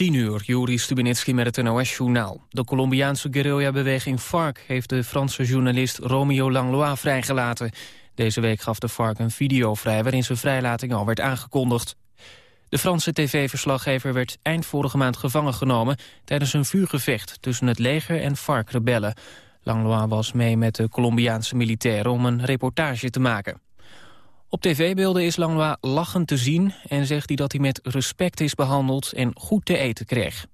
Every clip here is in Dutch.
10 uur, Juri Stubenitski met het NOS-journaal. De Colombiaanse guerrilla-beweging FARC heeft de Franse journalist Romeo Langlois vrijgelaten. Deze week gaf de FARC een video vrij waarin zijn vrijlating al werd aangekondigd. De Franse tv-verslaggever werd eind vorige maand gevangen genomen... tijdens een vuurgevecht tussen het leger en FARC-rebellen. Langlois was mee met de Colombiaanse militairen om een reportage te maken. Op tv-beelden is Langlois lachend te zien en zegt hij dat hij met respect is behandeld en goed te eten kreeg.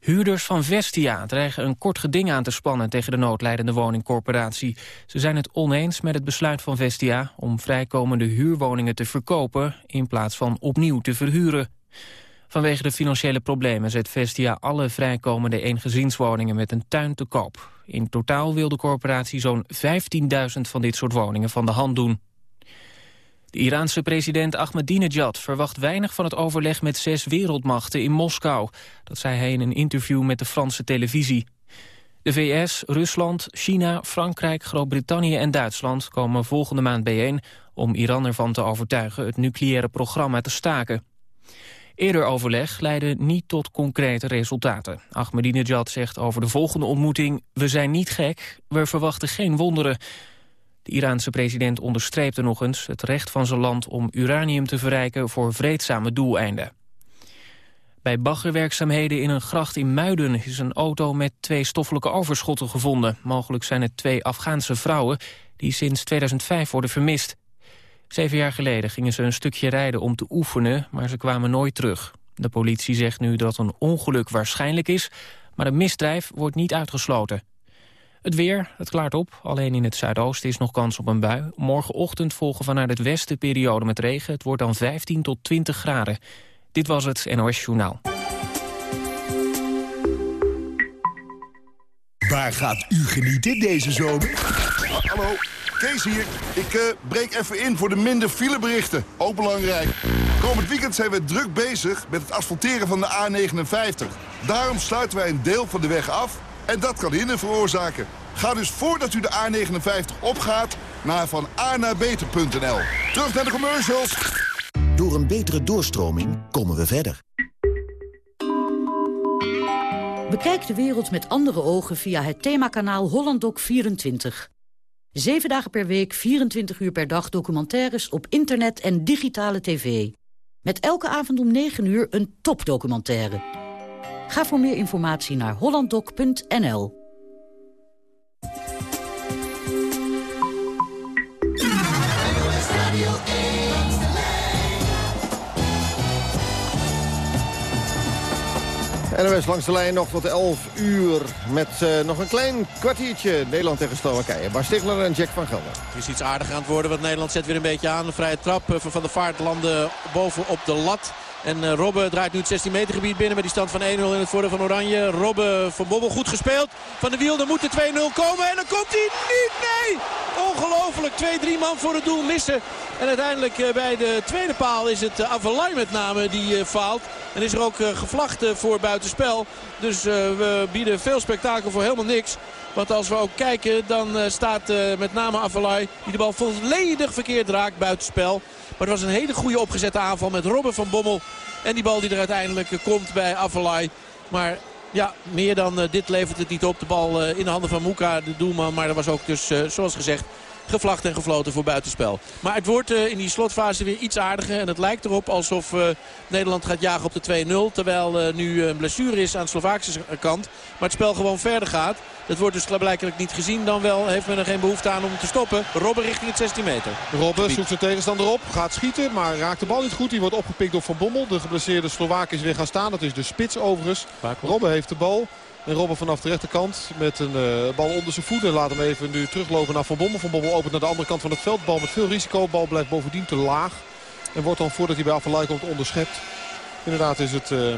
Huurders van Vestia dreigen een kort geding aan te spannen tegen de noodlijdende woningcorporatie. Ze zijn het oneens met het besluit van Vestia om vrijkomende huurwoningen te verkopen in plaats van opnieuw te verhuren. Vanwege de financiële problemen zet Vestia alle vrijkomende eengezinswoningen met een tuin te koop. In totaal wil de corporatie zo'n 15.000 van dit soort woningen van de hand doen. De Iraanse president Ahmadinejad verwacht weinig van het overleg met zes wereldmachten in Moskou. Dat zei hij in een interview met de Franse televisie. De VS, Rusland, China, Frankrijk, Groot-Brittannië en Duitsland komen volgende maand bijeen om Iran ervan te overtuigen het nucleaire programma te staken. Eerder overleg leidde niet tot concrete resultaten. Ahmadinejad zegt over de volgende ontmoeting... we zijn niet gek, we verwachten geen wonderen. De Iraanse president onderstreepte nog eens het recht van zijn land om uranium te verrijken voor vreedzame doeleinden. Bij baggerwerkzaamheden in een gracht in Muiden is een auto met twee stoffelijke overschotten gevonden. Mogelijk zijn het twee Afghaanse vrouwen die sinds 2005 worden vermist. Zeven jaar geleden gingen ze een stukje rijden om te oefenen, maar ze kwamen nooit terug. De politie zegt nu dat een ongeluk waarschijnlijk is, maar een misdrijf wordt niet uitgesloten. Het weer, het klaart op. Alleen in het zuidoosten is nog kans op een bui. Morgenochtend volgen vanuit het westen periode met regen. Het wordt dan 15 tot 20 graden. Dit was het NOS Journaal. Waar gaat u genieten deze zomer? Hallo, Kees hier. Ik uh, breek even in voor de minder fileberichten. Ook belangrijk. Komend weekend zijn we druk bezig met het asfalteren van de A59. Daarom sluiten wij een deel van de weg af en dat kan hinder veroorzaken. Ga dus voordat u de A59 opgaat naar van naar beter.nl. Terug naar de commercials. Door een betere doorstroming komen we verder. Bekijk de wereld met andere ogen via het themakanaal HollandDoc24. Zeven dagen per week, 24 uur per dag documentaires op internet en digitale tv. Met elke avond om 9 uur een topdocumentaire. Ga voor meer informatie naar hollanddoc.nl. NOS langs de lijn nog tot 11 uur met uh, nog een klein kwartiertje Nederland tegen Slowakije. Bart Stigler en Jack van Gelder. Het is iets aardiger aan het worden, want Nederland zet weer een beetje aan. Een vrije trap eh, van de vaart landen boven op de lat. En uh, Robbe draait nu het 16 meter gebied binnen met die stand van 1-0 in het voordeel van Oranje. Robbe van Bobbel goed gespeeld. Van de Wiel, moet de 2-0 komen en dan komt hij niet. Nee! Ongelooflijk. 2-3 man voor het doel missen. En uiteindelijk uh, bij de tweede paal is het uh, Avalai met name die faalt. En is er ook gevlacht voor buitenspel. Dus we bieden veel spektakel voor helemaal niks. Want als we ook kijken, dan staat met name Avalai... die de bal volledig verkeerd raakt buitenspel. Maar het was een hele goede opgezette aanval met Robben van Bommel. En die bal die er uiteindelijk komt bij Avalai. Maar ja, meer dan eh, dit levert het niet op. De bal eh, in de handen van Moeka, de doelman. Maar er was ook dus, eh, zoals gezegd, gevlacht en gefloten voor buitenspel. Maar het wordt in die slotfase weer iets aardiger. En het lijkt erop alsof Nederland gaat jagen op de 2-0. Terwijl nu een blessure is aan de Slovaakse kant. Maar het spel gewoon verder gaat. Dat wordt dus blijkbaar niet gezien. Dan wel heeft men er geen behoefte aan om te stoppen. Robben richting het 16 meter. Robben zoekt zijn tegenstander op. Gaat schieten, maar raakt de bal niet goed. Die wordt opgepikt door Van Bommel. De geblesseerde Slovaak is weer gaan staan. Dat is de spits overigens. Robben heeft de bal. En Robben vanaf de rechterkant met een uh, bal onder zijn voeten. Laat hem even nu teruglopen naar Van Bommel. Van Bommel opent naar de andere kant van het veld. Bal met veel risico. Bal blijft bovendien te laag. En wordt dan voordat hij bij Afvalai komt onderschept. Inderdaad is het uh,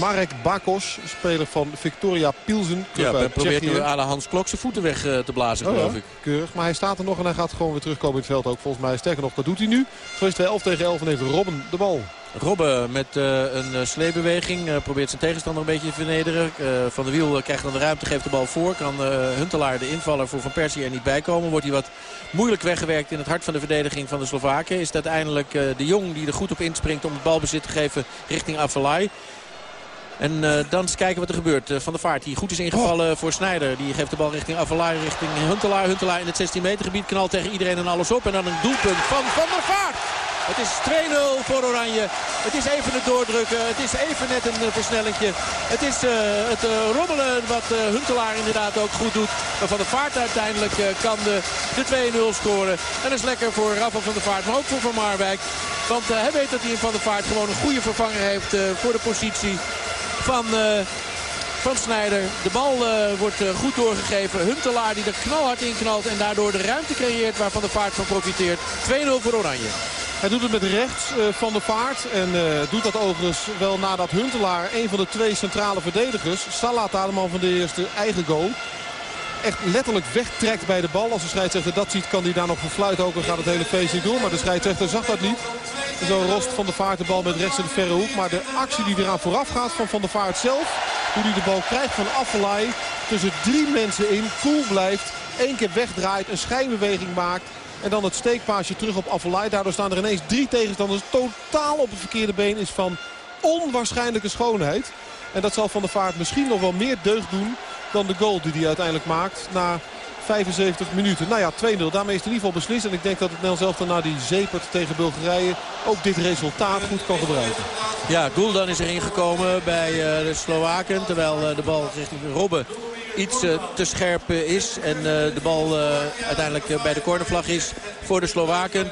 Marek Bakos, speler van Victoria Pilsen. Ja, hij probeert nu aan de Hans Klok zijn voeten weg uh, te blazen, oh, geloof ik. Keurig, maar hij staat er nog en hij gaat gewoon weer terugkomen in het veld ook. Volgens mij sterker nog, dat doet hij nu. Zo is het 11 tegen 11 en heeft Robben de bal. Robben met uh, een uh, sleebeweging uh, probeert zijn tegenstander een beetje te vernederen. van der Wiel krijgt dan de ruimte, geeft de bal voor. Kan Huntelaar, de invaller voor Van Persie, er niet bij komen. Wordt hij wat moeilijk weggewerkt in het hart van de verdediging van de Slovaken. Is het uiteindelijk de Jong die er goed op inspringt om het balbezit te geven richting Avalai. En dan eens kijken wat er gebeurt. van der Vaart die goed is ingevallen voor Snijder. Die geeft de bal richting Avalai, richting Huntelaar. Huntelaar in het 16 meter gebied knalt tegen iedereen en alles op. En dan een doelpunt van Van der Vaart. Het is 2-0 voor Oranje. Het is even het doordrukken. Het is even net een uh, versnellingje. Het is uh, het uh, rommelen wat Huntelaar inderdaad ook goed doet. Maar Van der Vaart uiteindelijk kan de, de 2-0 scoren. En dat is lekker voor Rafa van der Vaart. Maar ook voor Van Marwijk. Want hij weet dat hij Van der Vaart gewoon een goede vervanger heeft voor de positie van van Snijder. De bal uh, wordt uh, goed doorgegeven. Huntelaar die er knalhard in knalt en daardoor de ruimte creëert waar Van der Vaart van profiteert. 2-0 voor Oranje. Hij doet het met rechts uh, van de vaart. En uh, doet dat overigens wel nadat Huntelaar, een van de twee centrale verdedigers... Salata, de man van de eerste eigen goal... echt letterlijk wegtrekt bij de bal. Als de scheidsrechter dat ziet, kan hij daar nog verfluiten ook. Dan gaat het hele feest niet door. Maar de scheidsrechter zag dat niet. En zo rost Van de Vaart de bal met rechts in de verre hoek. Maar de actie die eraan vooraf gaat van Van de Vaart zelf... hoe hij de bal krijgt van Affelay... tussen drie mensen in, cool blijft... één keer wegdraait, een schijnbeweging maakt... En dan het steekpaasje terug op Avalai. Daardoor staan er ineens drie tegenstanders totaal op het verkeerde been. Is van onwaarschijnlijke schoonheid. En dat zal Van der Vaart misschien nog wel meer deugd doen dan de goal die hij uiteindelijk maakt. Na 75 minuten. Nou ja, 2-0. Daarmee is het in ieder geval beslist. En ik denk dat het Nel zelf na die zepert tegen Bulgarije ook dit resultaat goed kan gebruiken. Ja, Guldan is erin gekomen bij eh, de Slowaken. Terwijl eh, de bal richting Robben iets uh, te scherp is. En uh, de bal uh, uiteindelijk bij de cornervlag is voor de Slowaken.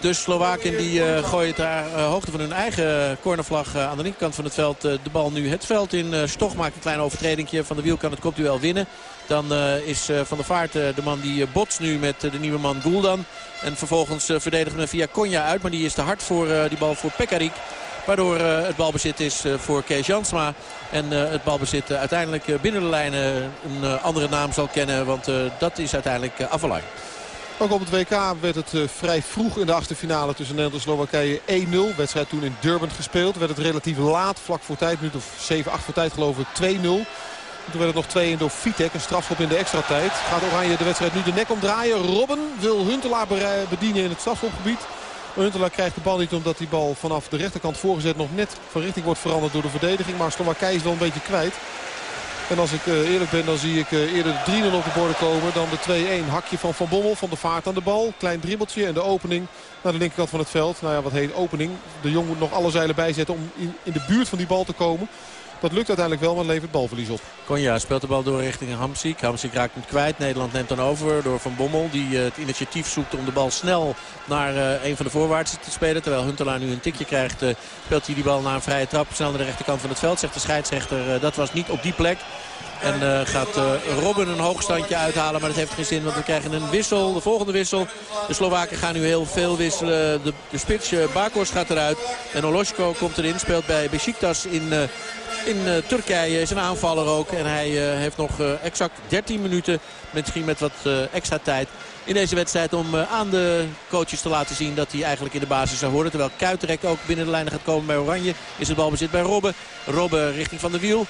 De Slowaken die gooien ter hoogte van hun eigen cornervlag aan de linkerkant van het veld. de bal nu het veld in. Stoch maakt een klein overtredingje. Van de wiel kan het kopduel winnen. Dan is Van der Vaart de man die botst nu met de nieuwe man Guldan. En vervolgens verdedigen we via Konja uit. Maar die is te hard voor die bal voor Pekarik. Waardoor het balbezit is voor Kees Jansma. En het balbezit uiteindelijk binnen de lijnen een andere naam zal kennen. Want dat is uiteindelijk Avalai. Ook op het WK werd het vrij vroeg in de achterfinale tussen Nederland en Slowakije 1-0. Wedstrijd toen in Durban gespeeld. Werd het relatief laat, vlak voor tijd, minuut of 7, 8 voor tijd geloof ik, 2-0. Toen werd het nog 2-1 door Vitek, een strafschop in de extra tijd. Gaat Oranje de wedstrijd nu de nek omdraaien. Robben wil Huntelaar bedienen in het strafschopgebied. Huntelaar krijgt de bal niet omdat die bal vanaf de rechterkant voorgezet nog net van richting wordt veranderd door de verdediging. Maar Slowakije is wel een beetje kwijt. En als ik uh, eerlijk ben, dan zie ik uh, eerder de 3-0 op de borden komen dan de 2-1. Hakje van Van Bommel, van de vaart aan de bal. Klein dribbeltje en de opening naar de linkerkant van het veld. Nou ja, wat heet opening. De Jong moet nog alle zeilen bijzetten om in de buurt van die bal te komen. Dat lukt uiteindelijk wel, maar levert balverlies op. Konja speelt de bal door richting Hamsik. Hamsik raakt hem kwijt. Nederland neemt dan over door Van Bommel. Die eh, het initiatief zoekt om de bal snel naar uh, een van de voorwaartsen te spelen. Terwijl Huntelaar nu een tikje krijgt, uh, speelt hij die bal naar een vrije trap. Snel naar de rechterkant van het veld. Zegt de scheidsrechter, dat was niet op die plek. En gaat uh, Robben een hoogstandje uithalen. Maar dat heeft geen zin, want we krijgen een wissel. De volgende wissel. De Slowaken gaan nu heel veel wisselen. De, de spits Bakos gaat eruit. En Oloshko komt erin. Speelt bij Besiktas in, in Turkije. Is een aanvaller ook. En hij heeft nog exact 13 minuten. Misschien met wat extra tijd in deze wedstrijd om aan de coaches te laten zien dat hij eigenlijk in de basis zou horen. Terwijl Kuiterek ook binnen de lijnen gaat komen bij Oranje. Is het balbezit bij Robben. Robben richting Van de Wiel.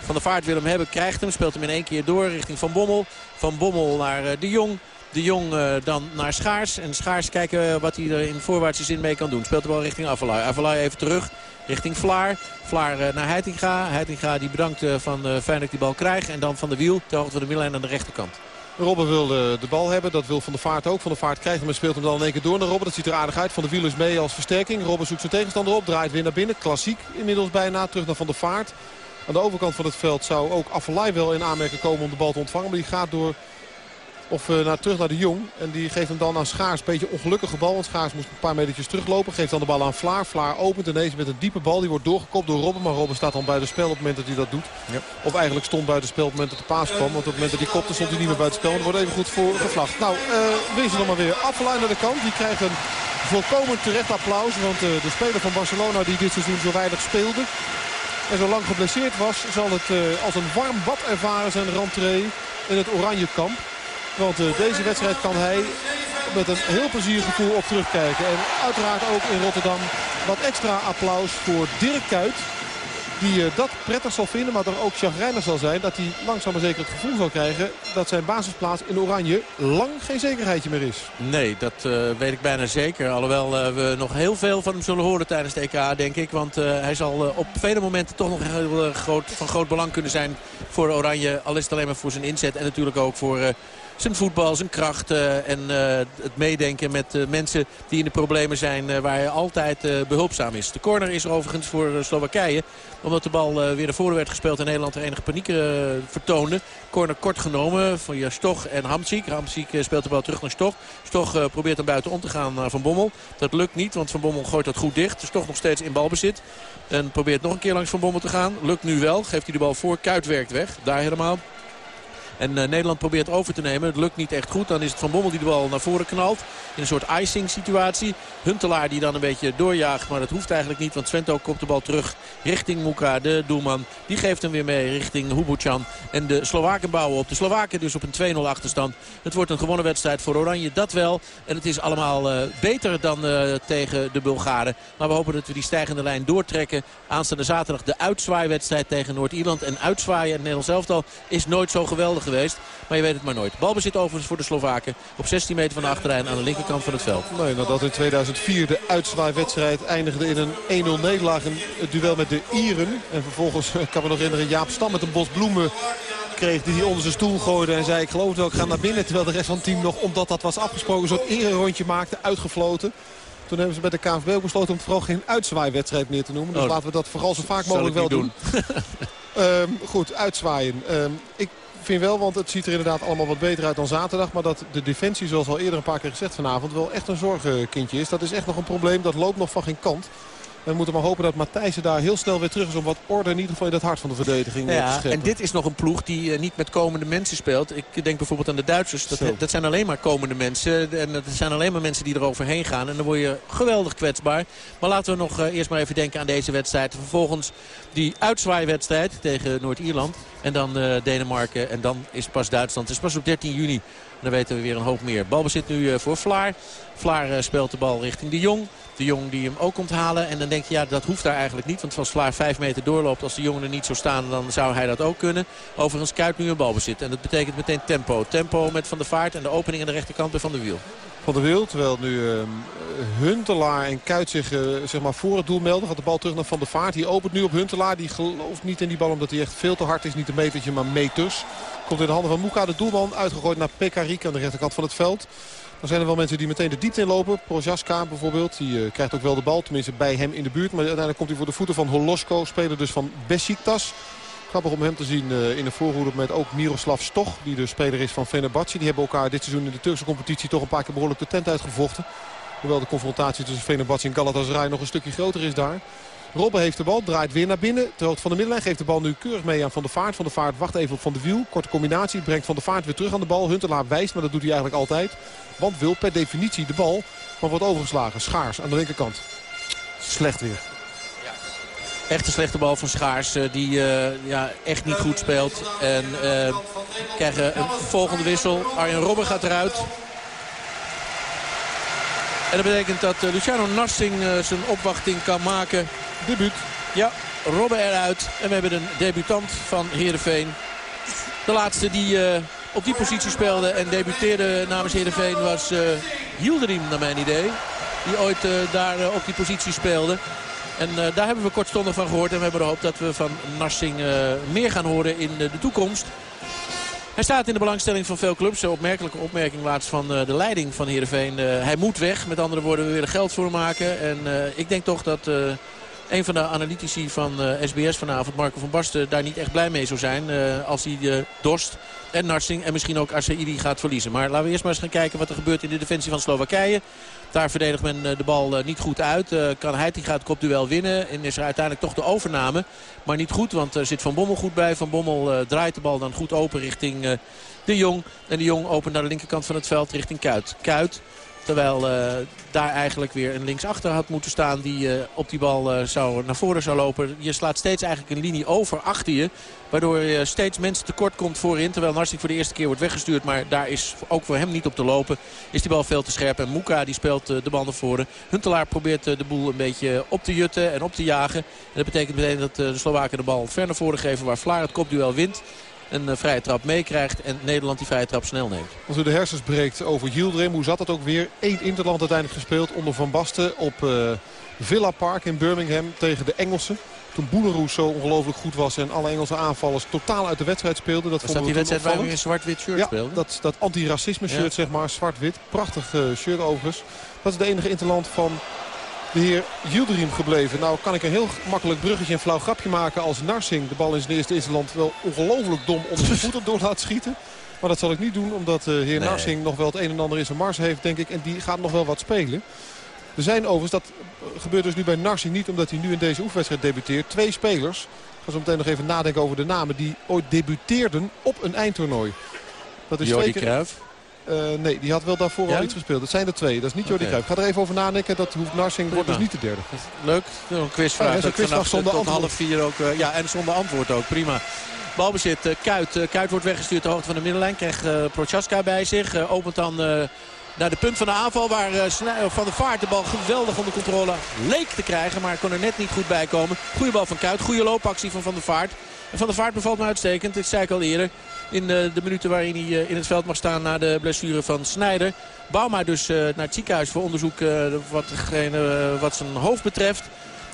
Van de Vaart wil hem hebben, krijgt hem. Speelt hem in één keer door richting Van Bommel. Van Bommel naar eh, De Jong. De Jong uh, dan naar Schaars. En Schaars kijken wat hij er in voorwaartse zin mee kan doen. Speelt de bal richting Avalai. Avalai even terug richting Vlaar. Vlaar uh, naar Heitinga. Heitinga die bedankt uh, van uh, dat die bal krijgt. En dan van de wiel ter hoogte van de middenlijn aan de rechterkant. Robben wil de, bal hebben. Dat wil Van de Vaart ook. Van de Vaart krijgt hem en speelt hem dan in één keer door naar Robben. Dat ziet er aardig uit. Van de Wiel is mee als versterking. Robben zoekt zijn tegenstander op. Draait weer naar binnen. Klassiek inmiddels bijna. Terug naar Van de Vaart. Aan de overkant van het veld zou ook Affelay wel in aanmerking komen om de bal te ontvangen. Maar die gaat door of uh, naar, terug naar de Jong. En die geeft hem dan aan Schaars. Een beetje ongelukkige bal. Want Schaars moest een paar metertjes teruglopen. Geeft dan de bal aan Vlaar. Vlaar opent ineens met een diepe bal. Die wordt doorgekopt door Robben. Maar Robben staat dan buiten spel op het moment dat hij dat doet. Ja. Of eigenlijk stond buiten spel op het moment dat de paas kwam. Want op het moment dat hij kopte stond hij niet meer buiten spel. En er wordt even goed voor gevlacht. Nou, uh, wees dan maar weer. Affelay naar de kant. Die krijgt een volkomen terecht applaus. Want uh, de speler van Barcelona die dit seizoen zo weinig speelde en zo lang geblesseerd was, zal het als een warm bad ervaren zijn rentree in het oranje kamp. Want uh, deze wedstrijd kan hij met een heel pleziergevoel op terugkijken. En uiteraard ook in Rotterdam wat extra applaus voor Dirk Kuyt. die dat prettig zal vinden, maar toch ook chagrijnig zal zijn... dat hij langzaam maar zeker het gevoel zal krijgen... dat zijn basisplaats in Oranje lang geen zekerheidje meer is. Nee, dat weet ik bijna zeker. Alhoewel we nog heel veel van hem zullen horen tijdens de EK, denk ik. Want hij zal op vele momenten toch nog heel, groot, van groot belang kunnen zijn voor Oranje. Al is het alleen maar voor zijn inzet en natuurlijk ook voor zijn voetbal, zijn kracht en uh, het meedenken met uh, mensen die in de problemen zijn waar hij altijd behulpzaam is. De corner is er overigens voor Slowakije. Omdat de bal weer naar voren werd gespeeld en Nederland er enige paniek vertoonde. Corner kort genomen van Stoch en Hamsik. Hamsik speelt de bal terug naar Stoch. Stoch probeert hem buiten om te gaan naar Van Bommel. Dat lukt niet, want Van Bommel gooit dat goed dicht. Stoch nog steeds in balbezit. En probeert nog een keer langs Van Bommel te gaan. Lukt nu wel. Geeft hij de bal voor. Kuit werkt weg. Daar helemaal. En uh, Nederland probeert over te nemen. Het lukt niet echt goed. Dan is het Van Bommel die de bal naar voren knalt. In een soort icing situatie. Huntelaar die dan een beetje doorjaagt. Maar dat hoeft eigenlijk niet. Want Svento komt de bal terug richting Muka, de doelman. Die geeft hem weer mee richting Hubuchan. En de Slowaken bouwen op. De Slowaken dus op een 2-0 achterstand. Het wordt een gewonnen wedstrijd voor Oranje. Dat wel. En het is allemaal uh, beter dan uh, tegen de Bulgaren. Maar we hopen dat we die stijgende lijn doortrekken. Aanstaande zaterdag de uitzwaaiwedstrijd tegen Noord-Ierland. En uitzwaaien het Nederlands elftal is nooit zo geweldig geweest. Maar je weet het maar nooit. Balbezit overigens voor de Slovaken. Op 16 meter van de achterlijn aan de linkerkant van het veld. Nee, nadat in 2004 de uitzwaaiwedstrijd eindigde in een 1-0 nederlaag. Een duel met de Ieren. En vervolgens, kan me nog herinneren, Jaap Stam met een bos bloemen kreeg die hij onder zijn stoel gooide. En zei ik geloof wel, ik ga naar binnen. Terwijl de rest van het team nog, omdat dat was afgesproken, een soort rondje maakte, uitgefloten. Toen hebben ze bij de KNVB besloten om het vooral geen uitzwaaiwedstrijd meer te noemen. Dus oh, laten we dat vooral zo vaak mogelijk wel doen. doen. um, goed, uitzwaaien. Um, ik vind wel, want het ziet er inderdaad allemaal wat beter uit dan zaterdag. Maar dat de defensie, zoals al eerder een paar keer gezegd vanavond, wel echt een zorgenkindje is. Dat is echt nog een probleem. Dat loopt nog van geen kant. We moeten maar hopen dat Matthijsen daar heel snel weer terug is... om wat orde in ieder geval in het hart van de verdediging ja, te scheppen. En dit is nog een ploeg die uh, niet met komende mensen speelt. Ik denk bijvoorbeeld aan de Duitsers. Dat, dat, zijn alleen maar komende mensen. En dat zijn alleen maar mensen die er overheen gaan. En dan word je geweldig kwetsbaar. Maar laten we nog uh, eerst maar even denken aan deze wedstrijd. Vervolgens die uitzwaaiwedstrijd tegen Noord-Ierland. En dan uh, Denemarken. En dan is pas Duitsland. Het is pas op 13 juni. En dan weten we weer een hoop meer. Balbezit nu voor Vlaar. Vlaar speelt de bal richting de Jong. De Jong die hem ook komt halen. En dan denk je, ja, dat hoeft daar eigenlijk niet. Want als Vlaar 5 meter doorloopt, als de jongen er niet zo staan, dan zou hij dat ook kunnen. Overigens Kuit nu een balbezit. En dat betekent meteen tempo. Tempo met Van der Vaart en de opening aan de rechterkant bij Van der Wiel. Van der Wiel, terwijl nu uh, Huntelaar en Kuit zich uh, zeg maar voor het doel melden. Gaat de bal terug naar Van der Vaart. Die opent nu op Huntelaar. Die gelooft niet in die bal omdat hij echt veel te hard is. Niet een metertje, maar meters. Komt in de handen van Moeka, de doelman. Uitgegooid naar Pekarik aan de rechterkant van het veld. Dan zijn er wel mensen die meteen de diepte inlopen. Projaska bijvoorbeeld, die uh, krijgt ook wel de bal. Tenminste bij hem in de buurt. Maar uiteindelijk komt hij voor de voeten van Holosko. Speler dus van Besiktas. Grappig om hem te zien uh, in de voorhoede met ook Miroslav Stoch. Die de speler is van Fenerbahce. Die hebben elkaar dit seizoen in de Turkse competitie toch een paar keer behoorlijk de tent uitgevochten. Hoewel de confrontatie tussen Fenerbahce en Galatasaray nog een stukje groter is daar. Robben heeft de bal, draait weer naar binnen. Ter hoogte van de middenlijn geeft de bal nu keurig mee aan Van der Vaart. Van der Vaart wacht even op Van de Wiel. Korte combinatie, brengt Van der Vaart weer terug aan de bal. Huntelaar wijst, maar dat doet hij eigenlijk altijd. Want wil per definitie de bal, maar wordt overgeslagen. Schaars aan de linkerkant. Slecht weer. Echt een slechte bal van Schaars. Eh, die uh, ja, echt niet goed speelt. En uh, krijgen een volgende wissel. Arjen Robben gaat eruit. En dat betekent dat Luciano Narsing zijn opwachting kan maken. Debuut. Ja, Robben eruit. En we hebben een debutant van Heerenveen. De laatste die op die positie speelde en debuteerde namens Heerenveen was uh, Hilderim naar mijn idee. Die ooit uh, daar op die positie speelde. En daar hebben we kortstondig van gehoord. En we hebben de hoop dat we van Narsing meer gaan horen in de toekomst. Hij staat in de belangstelling van veel clubs. Een opmerkelijke opmerking laatst van de leiding van Heerenveen. hij moet weg. Met andere woorden, we willen geld voor maken. En ik denk toch dat een van de analytici van SBS vanavond, Marco van Basten, daar niet echt blij mee zou zijn. als hij dorst en Narsing en misschien ook Arseidi gaat verliezen. Maar laten we eerst maar eens gaan kijken wat er gebeurt in de defensie van Slowakije. Daar verdedigt men eh, de bal eh, niet goed uit. Kan hij gaat het kopduel winnen. En is er uiteindelijk toch de overname. Maar niet goed, want er zit Van Bommel goed bij. Van Bommel draait de bal dan goed open richting de Jong. En de Jong opent naar de linkerkant van het veld richting Kuit. Kuit Terwijl uh, daar eigenlijk weer een linksachter had moeten staan die uh, op die bal uh, zou, naar voren zou lopen. Je slaat steeds eigenlijk een linie over achter je. Waardoor je steeds mensen tekort komt voorin. Terwijl Narsing voor de eerste keer wordt weggestuurd. Maar daar is ook voor hem niet op te lopen. Is die bal veel te scherp. En Muka die speelt de bal naar voren. Huntelaar probeert de boel een beetje op te jutten en op te jagen. En dat betekent meteen dat de Slowaken de bal ver naar voren geven. Waar Vlaar het kopduel wint een uh, vrije trap meekrijgt. En Nederland die vrije trap snel neemt. Als u de hersens breekt over Yildirim, hoe zat het ook weer? Eén Interland uiteindelijk gespeeld onder Van Basten op uh, Villa Park in Birmingham tegen de Engelsen. Toen Boeleroes zo ongelooflijk goed was en alle Engelse aanvallers totaal uit de wedstrijd speelden. Dat was dat die wedstrijd waar we een zwart-wit shirt ja, speelden? dat, dat anti-racisme shirt ja. zeg maar, zwart-wit. Prachtig uh, shirt overigens. Dat is de enige Interland van de heer Yildirim gebleven. Nou kan ik een heel makkelijk bruggetje en flauw grapje maken als Narsing de bal in zijn eerste Interland wel ongelooflijk dom onder zijn voeten door laat schieten. Maar dat zal ik niet doen omdat de heer nee. Narsing nog wel het een en ander in zijn mars heeft denk ik. En die gaat nog wel wat spelen. Er zijn overigens, dat gebeurt dus nu bij Narsing niet omdat hij nu in deze oefenwedstrijd debuteert. Twee spelers, ik ga zo meteen nog even nadenken over de namen, die ooit debuteerden op een eindtoernooi. Dat is Jordi Cruijff. Uh, nee, die had wel daarvoor ja? al iets gespeeld. Dat zijn er twee. Dat is niet Jordi okay. Ga er even over nadenken. Dat hoeft Narsing wordt dus niet de derde. Leuk. Een quizvraag. Ja, een quizvraag zonder tot antwoord. half vier ook. Uh, ja, en zonder antwoord ook. Prima. Balbezit. Uh, Kuit. Kuit wordt weggestuurd ter hoogte van de middenlijn. Krijgt Prochaska bij zich. opent dan naar de punt van de aanval. Waar Van der Vaart de bal geweldig onder controle leek te krijgen. Maar kon er net niet goed bij komen. Goede bal van Kuit. Goede loopactie van Van der Vaart. Van der Vaart bevalt me uitstekend. Dit zei ik al eerder in de, de minuten waarin hij in het veld mag staan na de blessure van Snijder. Bauma dus uh, naar het ziekenhuis voor onderzoek wat, wat zijn hoofd betreft.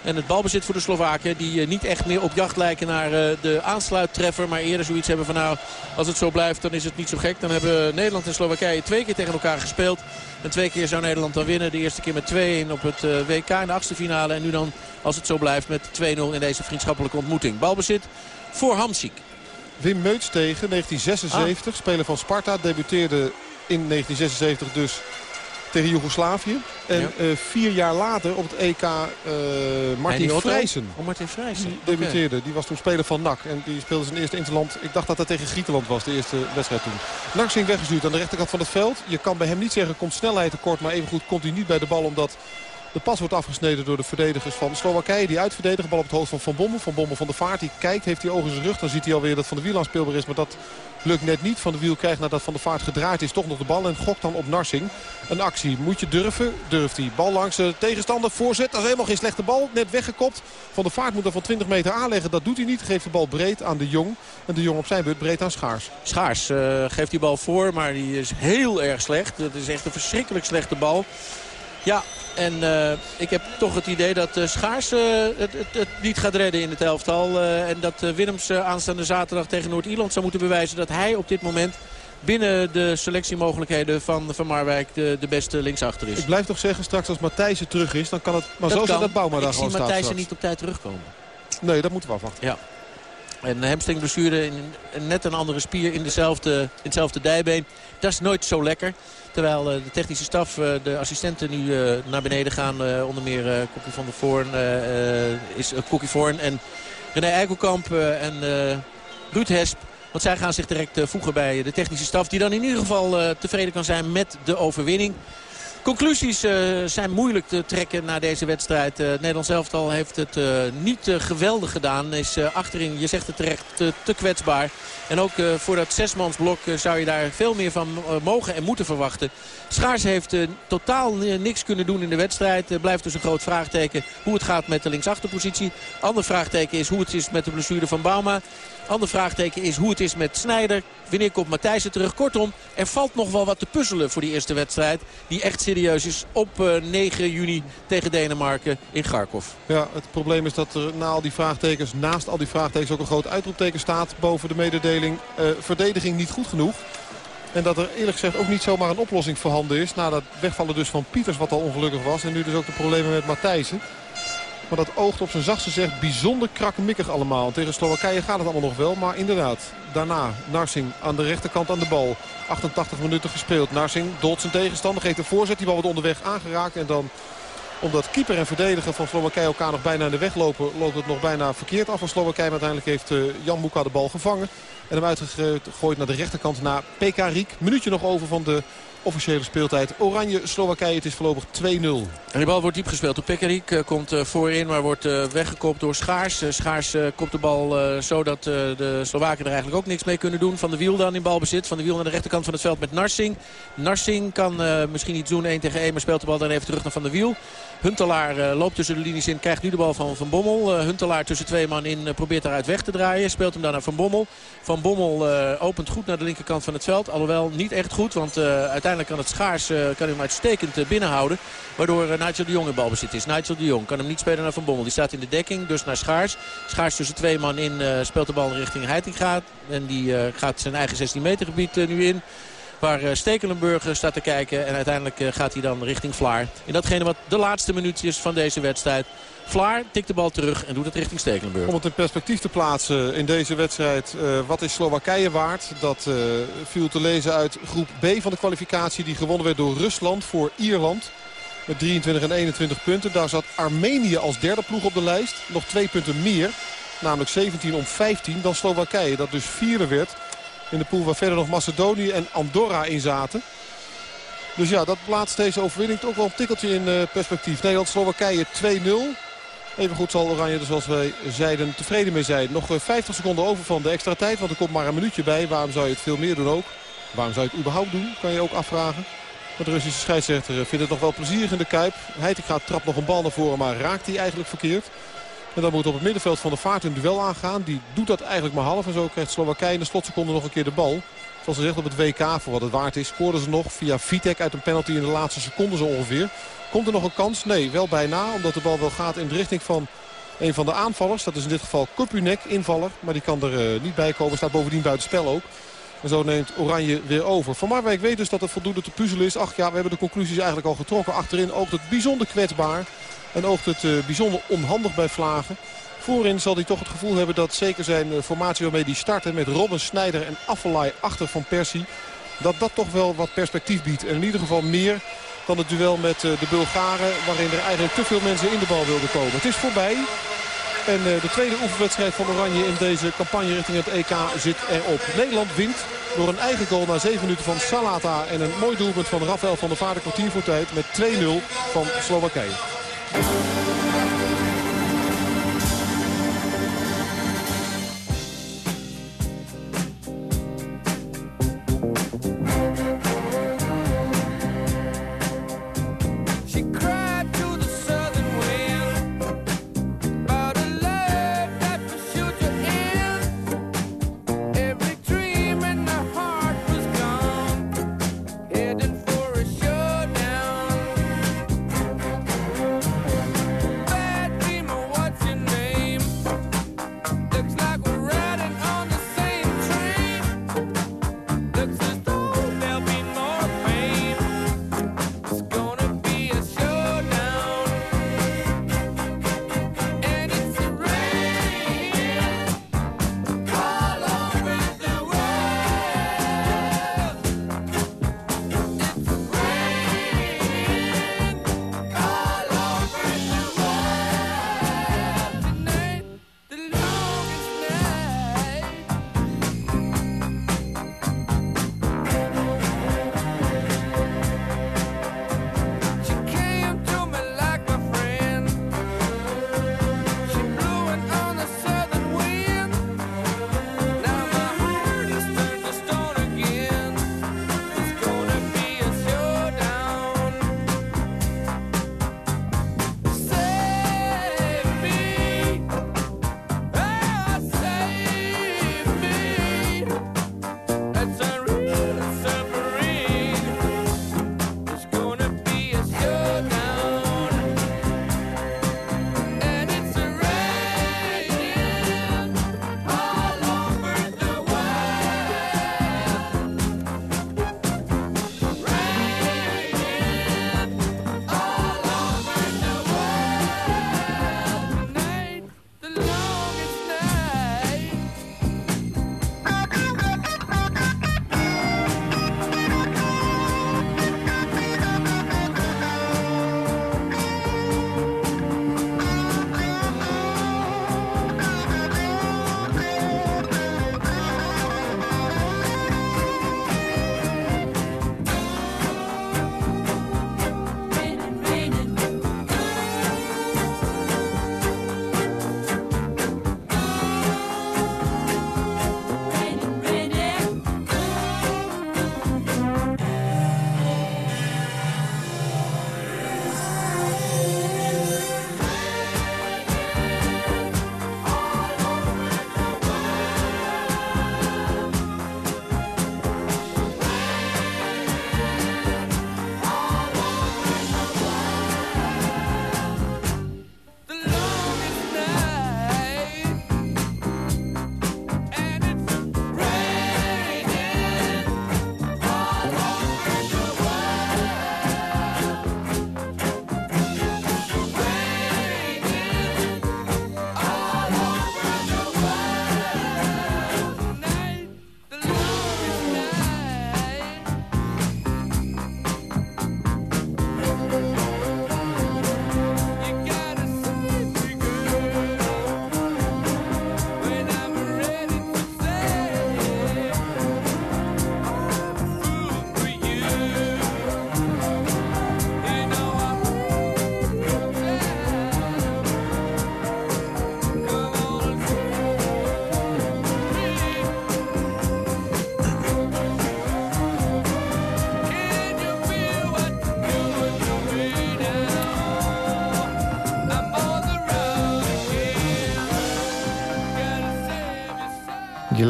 En het balbezit voor de Slowaken die niet echt meer op jacht lijken naar de aansluittreffer. Maar eerder zoiets hebben van nou, als het zo blijft dan is het niet zo gek. Dan hebben Nederland en Slowakije twee keer tegen elkaar gespeeld. En twee keer zou Nederland dan winnen. De eerste keer met 2-1 op het WK in de achtste finale. En nu dan, als het zo blijft, met 2-0 in deze vriendschappelijke ontmoeting. Balbezit voor Hamsik. Wim Meuts tegen 1976. Ah. Speler van Sparta. Debuteerde in 1976 dus tegen Joegoslavië. En ja. uh, vier jaar later op het EK uh, Martin Vrijsen. Oh, Martin Vrijsen. Die debuteerde. Okay. Die was toen speler van NAC. En die speelde zijn eerste interland. Ik dacht dat dat tegen Griekenland was, de eerste wedstrijd toen. Narsing weggestuurd aan de rechterkant van het veld. Je kan bij hem niet zeggen, komt snelheid tekort. Maar evengoed komt hij niet bij de bal, omdat... De pas wordt afgesneden door de verdedigers van Slowakije. Die uitverdedigen. Bal op het hoofd van Van Bommel. Van Bommel van de Vaart. Die kijkt. Heeft hij ogen in zijn rug. Dan ziet hij alweer dat Van de Wiel speelbaar is. Maar dat lukt net niet. Van de Wiel krijgt nadat Van de Vaart gedraaid is toch nog de bal. En gokt dan op Narsing. Een actie. Moet je durven. Durft hij. Bal langs de tegenstander. Voorzet. Dat is helemaal geen slechte bal. Net weggekopt. Van de Vaart moet er van 20 meter aanleggen. Dat doet hij niet. Geeft de bal breed aan de Jong. En de Jong op zijn beurt breed aan Schaars. Schaars uh, geeft die bal voor. Maar die is heel erg slecht. Het is echt een verschrikkelijk slechte bal. Ja, en uh, ik heb toch het idee dat uh, Schaars uh, het, het, het, niet gaat redden in het elftal. en dat Willems aanstaande zaterdag tegen Noord-Ierland zou moeten bewijzen dat hij op dit moment binnen de selectiemogelijkheden van Van Marwijk de, de beste linksachter is. Ik blijf toch zeggen, straks als Matthijsen terug is, dan kan het maar dat zo zijn dat Bouma daar gewoon staat. Ik zie Matthijsen niet op tijd terugkomen. Nee, dat moeten we afwachten. Ja. En hamstringblessure in net een andere spier in, dezelfde, in hetzelfde dijbeen. Dat is nooit zo lekker. Terwijl de technische staf, de assistenten nu naar beneden gaan. Onder meer Kokkie van der Voorn, is Kokkie Voorn en René Eikelkamp en Ruud Hesp. Want zij gaan zich direct voegen bij de technische staf. Die dan in ieder geval tevreden kan zijn met de overwinning. Conclusies uh, zijn moeilijk te trekken na deze wedstrijd. Uh, het Nederlands elftal heeft het uh, niet geweldig gedaan. Is achterin, je zegt het terecht, te kwetsbaar. En ook voor dat zesmansblok zou je daar veel meer van mogen en moeten verwachten. Schaars heeft totaal niks kunnen doen in de wedstrijd. blijft dus een groot vraagteken hoe het gaat met de linksachterpositie. Ander vraagteken is hoe het is met de blessure van Bauma. Ander vraagteken is hoe het is met Snijder. Wanneer komt Matthijsen terug? Kortom, er valt nog wel wat te puzzelen voor die eerste wedstrijd. Die echt serieus is op 9 juni tegen Denemarken in Kharkov. Ja, het probleem is dat er na al die vraagtekens, naast al die vraagtekens ook een groot uitroepteken staat boven de mededeling. Uh, verdediging niet goed genoeg. En dat er eerlijk gezegd ook niet zomaar een oplossing voorhanden is. Na dat wegvallen dus van Pieters wat al ongelukkig was. En nu dus ook de problemen met Matthijsen. Maar dat oogt op zijn zachtste zegt bijzonder krakkemikkig allemaal. Tegen Slowakije gaat het allemaal nog wel. Maar inderdaad, daarna Narsing aan de rechterkant aan de bal. 88 minuten gespeeld. Narsing dolt zijn tegenstander. Geeft een voorzet. Die bal wordt onderweg aangeraakt. En dan omdat keeper en verdediger van Slowakije elkaar nog bijna in de weg lopen... loopt het nog bijna verkeerd af van Slowakije. Maar uiteindelijk heeft uh, Jan Moeka de bal gevangen. En hem uitgegooid naar de rechterkant naar PK Riek. Minuutje nog over van de officiële speeltijd. Oranje-Slowakije, het is voorlopig 2-0. En die bal wordt diep gespeeld door Pekkerik. Uh, komt uh, voorin, maar wordt uh, weggekopt door Schaars. Schaars kopt de bal zodat de Slowaken er eigenlijk ook niks mee kunnen doen. Van de Wiel dan in balbezit. Van de Wiel naar de rechterkant van het veld met Narsing. Narsing kan misschien iets doen 1 tegen 1, maar speelt de bal dan even terug naar Van de Wiel. Huntelaar uh, loopt tussen de linies in, krijgt nu de bal van Van Bommel. Uh, Huntelaar tussen twee man in, uh, probeert daaruit weg te draaien. Speelt hem naar Van Bommel. Van Bommel opent goed naar de linkerkant van het veld. Alhoewel niet echt goed, want uiteindelijk kan het Schaars kan hem uitstekend binnenhouden. Waardoor Nigel de Jong in balbezit is. Nigel de Jong kan hem niet spelen naar Van Bommel. Die staat in de dekking, dus naar Schaars. Schaars tussen twee man in, speelt de bal richting Heitinga. En die gaat zijn eigen 16 meter gebied nu in. Waar eh, Stekelenburg staat te kijken. En uiteindelijk eh, gaat hij dan richting Vlaar. In datgene wat de laatste minuutjes van deze wedstrijd. Vlaar tikt de bal terug en doet het richting Stekelenburg. Om het in perspectief te plaatsen in deze wedstrijd. Wat is Slowakije waard? Dat viel te lezen uit groep B van de kwalificatie. Die gewonnen werd door Rusland voor Ierland. Met 23 en 21 punten. Daar zat Armenië als derde ploeg op de lijst. Nog twee punten meer. Namelijk 17 om 15 dan Slowakije. Dat dus vierde werd. In de pool waar verder nog Macedonië en Andorra in zaten. Dus ja, dat plaatst deze overwinning toch wel een tikkeltje in uh, perspectief. Nederland-Slowakije 2-0. Even goed zal Oranje er zoals wij zeiden tevreden mee zijn. Nog 50 eh, seconden over van de extra tijd. Want er komt maar een minuutje bij. Waarom zou je het veel meer doen ook? Waarom zou je het überhaupt doen? Kan je ook afvragen. Maar de Russische scheidsrechter eh, vindt het nog wel plezierig in de Kuip. gaat trapt nog een bal naar voren, maar raakt hij eigenlijk verkeerd. En dan moet op het middenveld van de vaart een duel aangaan. Die doet dat eigenlijk maar half. En zo krijgt Slowakije in de slotseconde nog een keer de bal. Zoals gezegd op het WK, voor wat het waard is, scoorden ze nog via Vitek uit een penalty in de laatste seconde zo ongeveer. Komt er nog een kans? Nee, wel bijna. Omdat de bal wel gaat in de richting van een van de aanvallers. Dat is in dit geval Kupunek, invaller. Maar die kan er uh, niet bij komen. Staat bovendien buiten spel ook. En zo neemt Oranje weer over. Van Marwijk weet dus dat het voldoende te puzzelen is. Ach ja, we hebben de conclusies eigenlijk al getrokken. Achterin ook het bijzonder kwetsbaar. En oogt het uh, bijzonder onhandig bij Vlagen. Voorin zal hij toch het gevoel hebben dat zeker zijn eh, formatie waarmee hij startte met Robben, Snijder en Affelay achter Van Persie. Dat dat toch wel wat perspectief biedt. En in ieder geval meer dan het duel met eh, de Bulgaren. Waarin er eigenlijk te veel mensen in de bal wilden komen. Het is voorbij. En de tweede oefenwedstrijd van Oranje in deze campagne richting het EK zit erop. Nederland wint door een eigen goal na 7 minuten van Salata. En een mooi doelpunt van Rafael van der Vaart kwartier voor met 2-0 van Slowakije.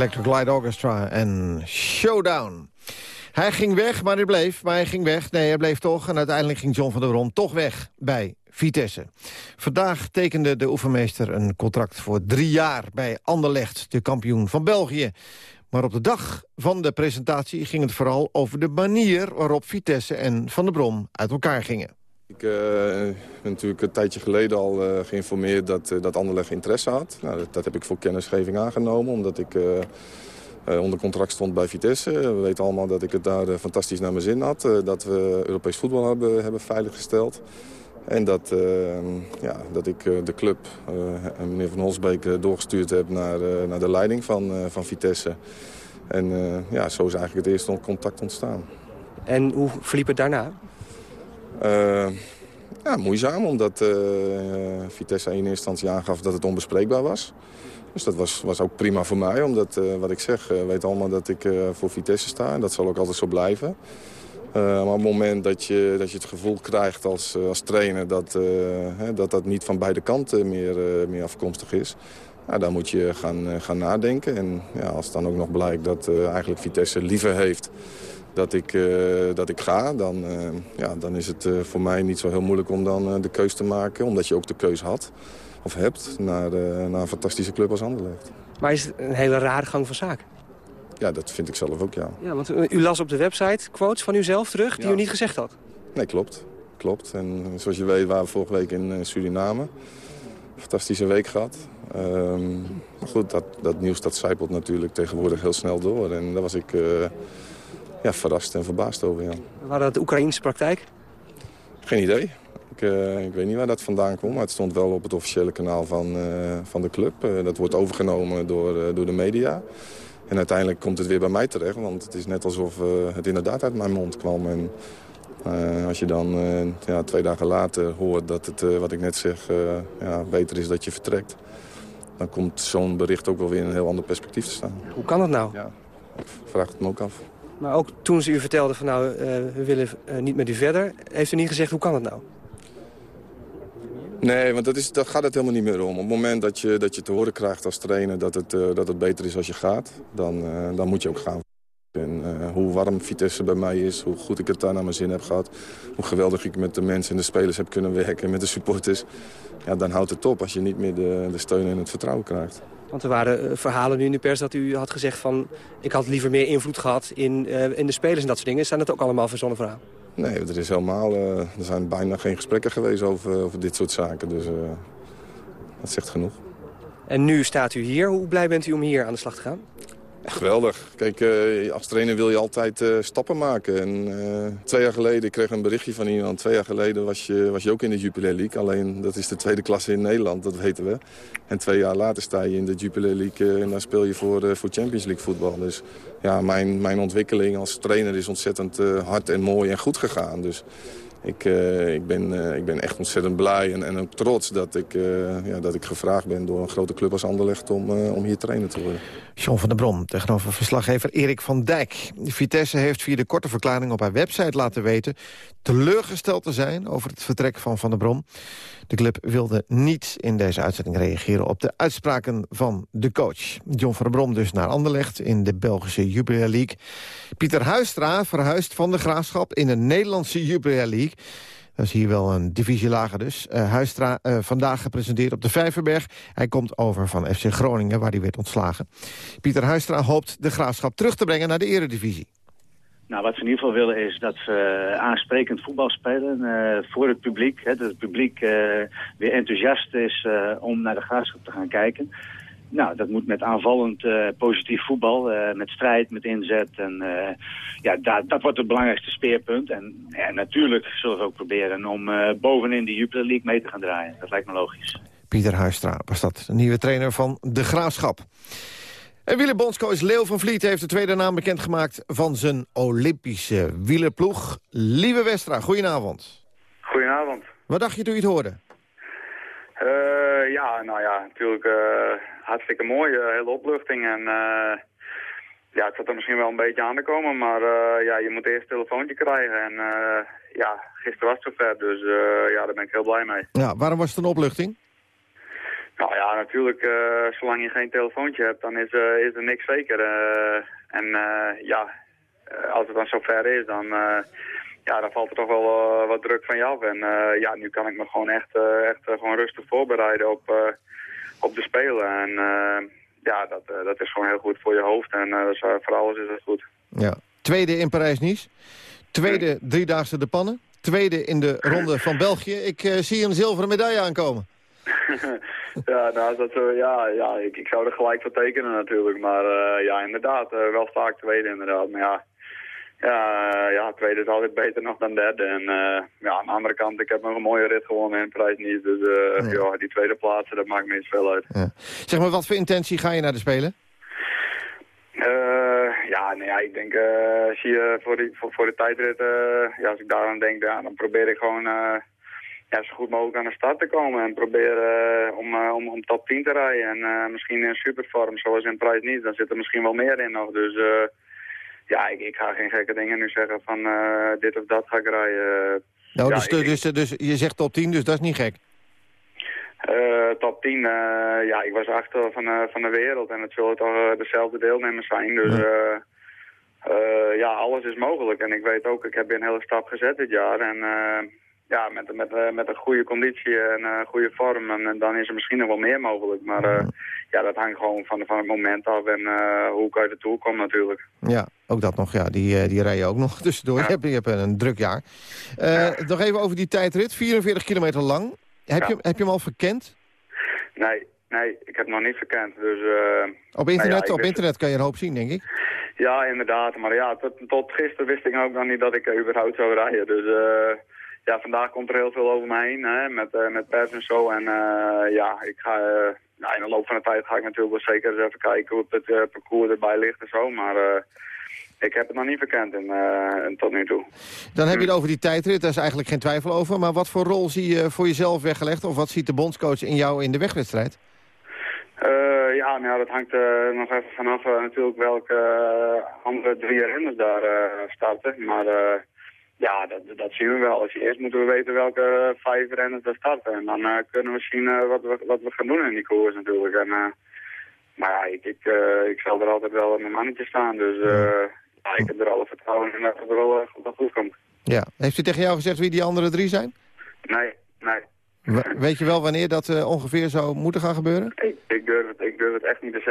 Electric Light Orchestra en Showdown. Hij ging weg, maar hij bleef. Maar hij ging weg. Nee, hij bleef toch. En uiteindelijk ging John van der Brom toch weg bij Vitesse. Vandaag tekende de oefenmeester een contract voor drie jaar... bij Anderlecht, de kampioen van België. Maar op de dag van de presentatie ging het vooral over de manier... waarop Vitesse en Van der Brom uit elkaar gingen. Ik uh, ben natuurlijk een tijdje geleden al uh, geïnformeerd dat, uh, dat Anderlecht interesse had. Nou, dat, dat, heb ik voor kennisgeving aangenomen, omdat ik onder contract stond bij Vitesse. We weten allemaal dat ik het daar fantastisch naar mijn zin had. dat we Europees voetbal hebben, hebben veiliggesteld. En dat, ja, dat ik de club, meneer Van Holsbeek, doorgestuurd heb naar, naar de leiding van, van Vitesse. En ja, zo is eigenlijk het eerste contact ontstaan. En hoe verliep het daarna? Uh, ja, moeizaam, omdat uh, Vitesse in eerste instantie aangaf dat het onbespreekbaar was. Dus dat was, was ook prima voor mij, omdat, uh, wat ik zeg, weet allemaal dat ik voor Vitesse sta. En dat zal ook altijd zo blijven. maar op het moment dat je, dat je het gevoel krijgt als, als trainer dat, hè, dat dat niet van beide kanten meer, meer afkomstig is... Dan moet je gaan, gaan nadenken. En ja, als dan ook nog blijkt dat eigenlijk Vitesse liever heeft dat ik, uh, dat ik ga, dan, uh, ja, dan is het uh, voor mij niet zo heel moeilijk om dan de keus te maken. Omdat je ook de keus had, of hebt, naar, naar een fantastische club als Anderlecht. Maar is het een hele rare gang van zaken? Ja, dat vind ik zelf ook, ja. Ja, want u las op de website quotes van uzelf terug die ja. u niet gezegd had. Nee, klopt. Klopt. En zoals je weet waren we vorige week in Suriname. Fantastische week gehad. Um, maar goed, dat, dat nieuws dat zijpelt natuurlijk tegenwoordig heel snel door. En daar was ik ja, verrast en verbaasd over. Ja. Waren dat de Oekraïnse praktijk? Geen idee. Ik, uh, ik, weet niet waar dat vandaan komt, maar het stond wel op het officiële kanaal van, uh, van de club. Uh, dat wordt overgenomen door, door de media. En uiteindelijk komt het weer bij mij terecht, want het is net alsof het inderdaad uit mijn mond kwam. En als je dan ja, twee dagen later hoort dat het, wat ik net zeg, ja, beter is dat je vertrekt... dan komt zo'n bericht ook wel weer in een heel ander perspectief te staan. Hoe kan dat nou? Ja, ik vraag het me ook af. Maar ook toen ze u vertelde van nou, uh, we willen uh, niet met u verder... heeft u niet gezegd, hoe kan het nou? Nee, want dat, is, dat gaat het helemaal niet meer om. Op het moment dat je, dat je te horen krijgt als trainer dat het, uh, dat het beter is als je gaat... dan, dan moet je ook gaan. En, hoe warm Vitesse bij mij is, hoe goed ik het daar naar mijn zin heb gehad... hoe geweldig ik met de mensen en de spelers heb kunnen werken, met de supporters... Ja, dan houdt het op als je niet meer de, de steun en het vertrouwen krijgt. Want er waren verhalen nu in de pers dat u had gezegd van... ik had liever meer invloed gehad in, uh, in de spelers en dat soort dingen. Zijn dat ook allemaal verzonnen verhalen? Nee, er, is helemaal, uh, er zijn bijna geen gesprekken geweest over, over dit soort zaken. Dus uh, dat zegt genoeg. En nu staat u hier. Hoe blij bent u om hier aan de slag te gaan? Geweldig. Kijk, uh, als trainer wil je altijd uh, stappen maken. En uh, twee jaar geleden, ik kreeg een berichtje van iemand... twee jaar geleden was je, was je ook in de Jupiler League. Alleen, dat is de tweede klasse in Nederland, dat weten we. En twee jaar later sta je in de Jupiler League... en dan speel je voor, voor Champions League voetbal. Dus ja, mijn, mijn ontwikkeling als trainer is ontzettend hard en mooi en goed gegaan. Dus ik, ik, ben, ik ben echt ontzettend blij en, en trots dat ik, ja, dat ik gevraagd ben door een grote club als Anderlecht om, om hier trainer te worden. John van der Brom tegenover verslaggever Erik van Dijk. Vitesse heeft via de korte verklaring op haar website laten weten... teleurgesteld te zijn over het vertrek van Van der Brom. De club wilde niet in deze uitzending reageren op de uitspraken van de coach. John van der Brom dus naar Anderlecht in de Belgische Jubilee League. Pieter Huistra verhuist van de Graafschap in de Nederlandse Jubilee League. Dat is hier wel een divisie lager dus. Huistra uh, vandaag gepresenteerd op de Vijverberg. Hij komt over van FC Groningen, waar hij werd ontslagen. Pieter Huistra hoopt de graafschap terug te brengen naar de eredivisie. Nou, wat ze in ieder geval willen is dat we aansprekend voetbal spelen voor het publiek. Hè, dat het publiek weer enthousiast is om naar de graafschap te gaan kijken. Nou, dat moet met aanvallend uh, positief voetbal, uh, met strijd, met inzet. En uh, ja, dat, dat wordt het belangrijkste speerpunt. En ja, natuurlijk zullen we ook proberen om bovenin de Jupiler League mee te gaan draaien. Dat lijkt me logisch. Pieter Huistra was dat, de nieuwe trainer van De Graafschap. En wielerbondscoach Leo van Vliet heeft de tweede naam bekendgemaakt... van zijn Olympische wielerploeg. Lieve Westra, goedenavond. Goedenavond. Wat dacht je toen je het hoorde? Uh, ja, nou ja, natuurlijk uh, hartstikke mooi. Uh, hele opluchting. En ja, het zat er misschien wel een beetje aan te komen. Maar ja, je moet eerst een telefoontje krijgen. En ja, gisteren was het zover. Dus ja, daar ben ik heel blij mee. Ja, waarom was het een opluchting? Nou ja, natuurlijk, zolang je geen telefoontje hebt, dan is, is er niks zeker. En ja, als het dan zover is, dan, ja, dan valt er toch wel wat druk van je af. En ja, nu kan ik me gewoon echt, echt gewoon rustig voorbereiden op, op de Spelen. En ja, dat, dat is gewoon heel goed voor je hoofd en dus, voor alles is het goed. Ja. Tweede in Parijs-Nice, tweede driedaagse de pannen, tweede in de ronde van België. Ik zie een zilveren medaille aankomen. ja, nou, dat, ja, ja ik, ik zou er gelijk voor tekenen natuurlijk. Maar ja, inderdaad, wel vaak tweede inderdaad. Maar ja, ja, ja, tweede is altijd beter nog dan derde. En ja, aan de andere kant, ik heb nog een mooie rit gewonnen in prijs niet. Dus ja. ja. die tweede plaatsen, dat maakt me niet veel uit. Ja. Zeg maar, wat voor intentie ga je naar de Spelen? ja, nou ja, ik denk, zie je voor, die, voor, voor de tijdrit, ja, als ik daar aan denk, ja, dan probeer ik gewoon ja, zo goed mogelijk aan de start te komen. En proberen om, om, om top 10 te rijden. En misschien in supervorm, zoals in Prijs niet. Dan zit er misschien wel meer in nog. Dus ja, ik, ik, ga geen gekke dingen nu zeggen van dit of dat ga ik rijden. Nou, ja, dus, ik, dus, dus je zegt top 10, dus dat is niet gek? top 10, ja, ik was achter van, van de wereld. En het zullen toch dezelfde deelnemers zijn. Dus... Ja. Ja, alles is mogelijk. En ik weet ook, ik heb weer een hele stap gezet dit jaar. En ja, met, met, eh, met een goede conditie en een goede vorm. En, dan is er misschien nog wel meer mogelijk. Maar ja, dat hangt gewoon van, van het moment af en uh, hoe ik uit de Tour kom natuurlijk. Ja, ook dat nog. Ja, die, die rij je ook nog tussendoor. Ja. Je, hebt, je hebt een druk jaar. Ja. Nog even over die tijdrit. 44 kilometer lang. Heb, je, heb je hem al verkend? Nee, nee, ik heb hem nog niet verkend. Dus, op internet, op internet kan je een hoop zien, denk ik. Ja, inderdaad. Maar ja, tot, tot gisteren wist ik ook nog niet dat ik überhaupt zou rijden. Dus ja, vandaag komt er heel veel over me heen, hè, met, uh, met pers en zo. En uh, ja, ik ga, uh, nou, in de loop van de tijd ga ik natuurlijk wel zeker eens even kijken hoe het parcours erbij ligt en zo. Maar ik heb het nog niet verkend in, tot nu toe. Dan heb je het over die tijdrit, daar is eigenlijk geen twijfel over. Maar wat voor rol zie je voor jezelf weggelegd? Of wat ziet de bondscoach in jou in de wegwedstrijd? ja, nou, dat hangt nog even vanaf natuurlijk welke andere drie renners daar starten. Maar ja, dat, dat zien we wel. Als eerst moeten we weten welke vijf renners er starten. En dan uh, kunnen we zien uh, wat, we, wat we gaan doen in die koers natuurlijk. En, uh, maar ja, ik, ik, ik zal er altijd wel in mijn mannetje staan. Dus ja, ik heb er alle vertrouwen in dat het er wel, wel goed komt. Ja. Heeft u tegen jou gezegd wie die andere drie zijn? Nee, nee. Weet je wel wanneer dat ongeveer zou moeten gaan gebeuren? Ik, ik, durf het,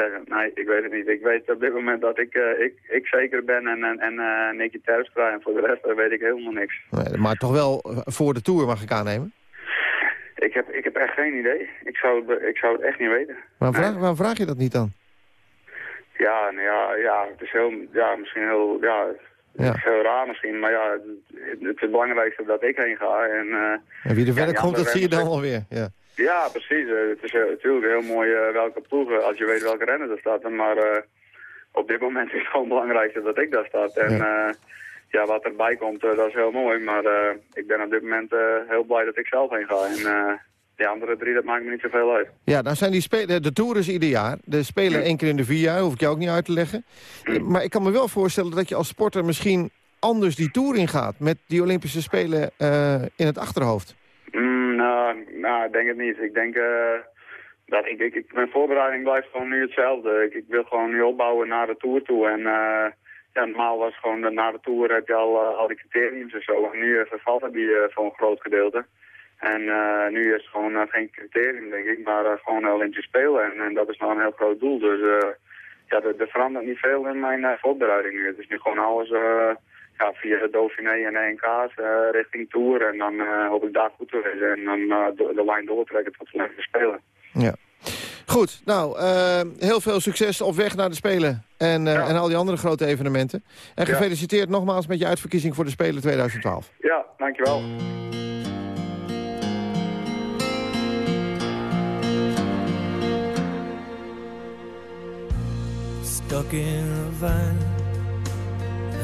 zeggen. Nee, ik weet het niet. Ik weet op dit moment dat ik, uh, ik, ik zeker ben en, en, en uh, Nicky Terpstra. En voor de rest weet ik helemaal niks. Nee, maar toch wel voor de Tour mag ik aannemen? Ik heb, ik heb echt geen idee. Ik zou, ik zou het echt niet weten. Waarom, vraag, waarom vraag je dat niet dan? Ja, nou ja, ja, het is heel, ja, misschien heel, ja, ja. heel raar misschien, maar ja, het, het, het belangrijkste dat ik heen ga. En, uh, en wie er verder komt, dat zie je dan alweer. Ja, ja precies. Uh, het is natuurlijk heel mooi welke ploegen, als je weet welke renner er staat. Maar op dit moment is het gewoon belangrijkste dat ik daar sta. En ja, ja wat erbij komt, dat is heel mooi. Maar ik ben op dit moment heel blij dat ik zelf heen ga. En de andere drie, dat maakt me niet zoveel uit. Ja, dan zijn die spelen, de Tour is ieder jaar. De Spelen één keer in de vier jaar, hoef ik jou ook niet uit te leggen. Maar ik kan me wel voorstellen dat je als sporter misschien anders die Tour ingaat... met die Olympische Spelen uh, in het achterhoofd. Nou, nou, ik denk het niet. Ik denk... Uh, dat ik, ik, mijn voorbereiding blijft gewoon nu hetzelfde. Ik, ik wil gewoon nu opbouwen naar de Tour toe. En uh, ja, normaal was gewoon na de Tour heb je al, al die criteriums en zo. En nu vervalt dat die voor een groot gedeelte. En nu is het gewoon geen criterium, denk ik, maar gewoon Olympisch spelen. En, en, dat is nou een heel groot doel. Dus ja, er, verandert niet veel in mijn voorbereiding nu. Het is nu gewoon alles ja, via de Dauphiné en de NK's richting Tour. En dan hoop ik daar goed te wezen en dan de, de lijn doortrekken tot Olympisch spelen. Ja. Goed, nou, heel veel succes op weg naar de Spelen en, ja. en al die andere grote evenementen. En gefeliciteerd ja. nogmaals met je uitverkiezing voor de Spelen 2012. Ja, dankjewel. Stuck in a van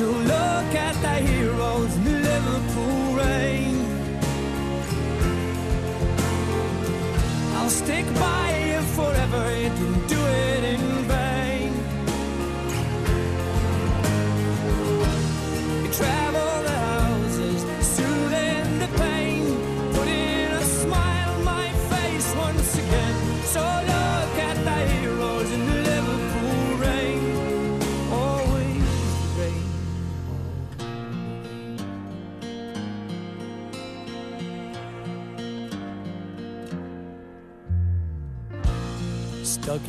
So look at the heroes in the Liverpool rain. I'll stick by you forever and do it in vain.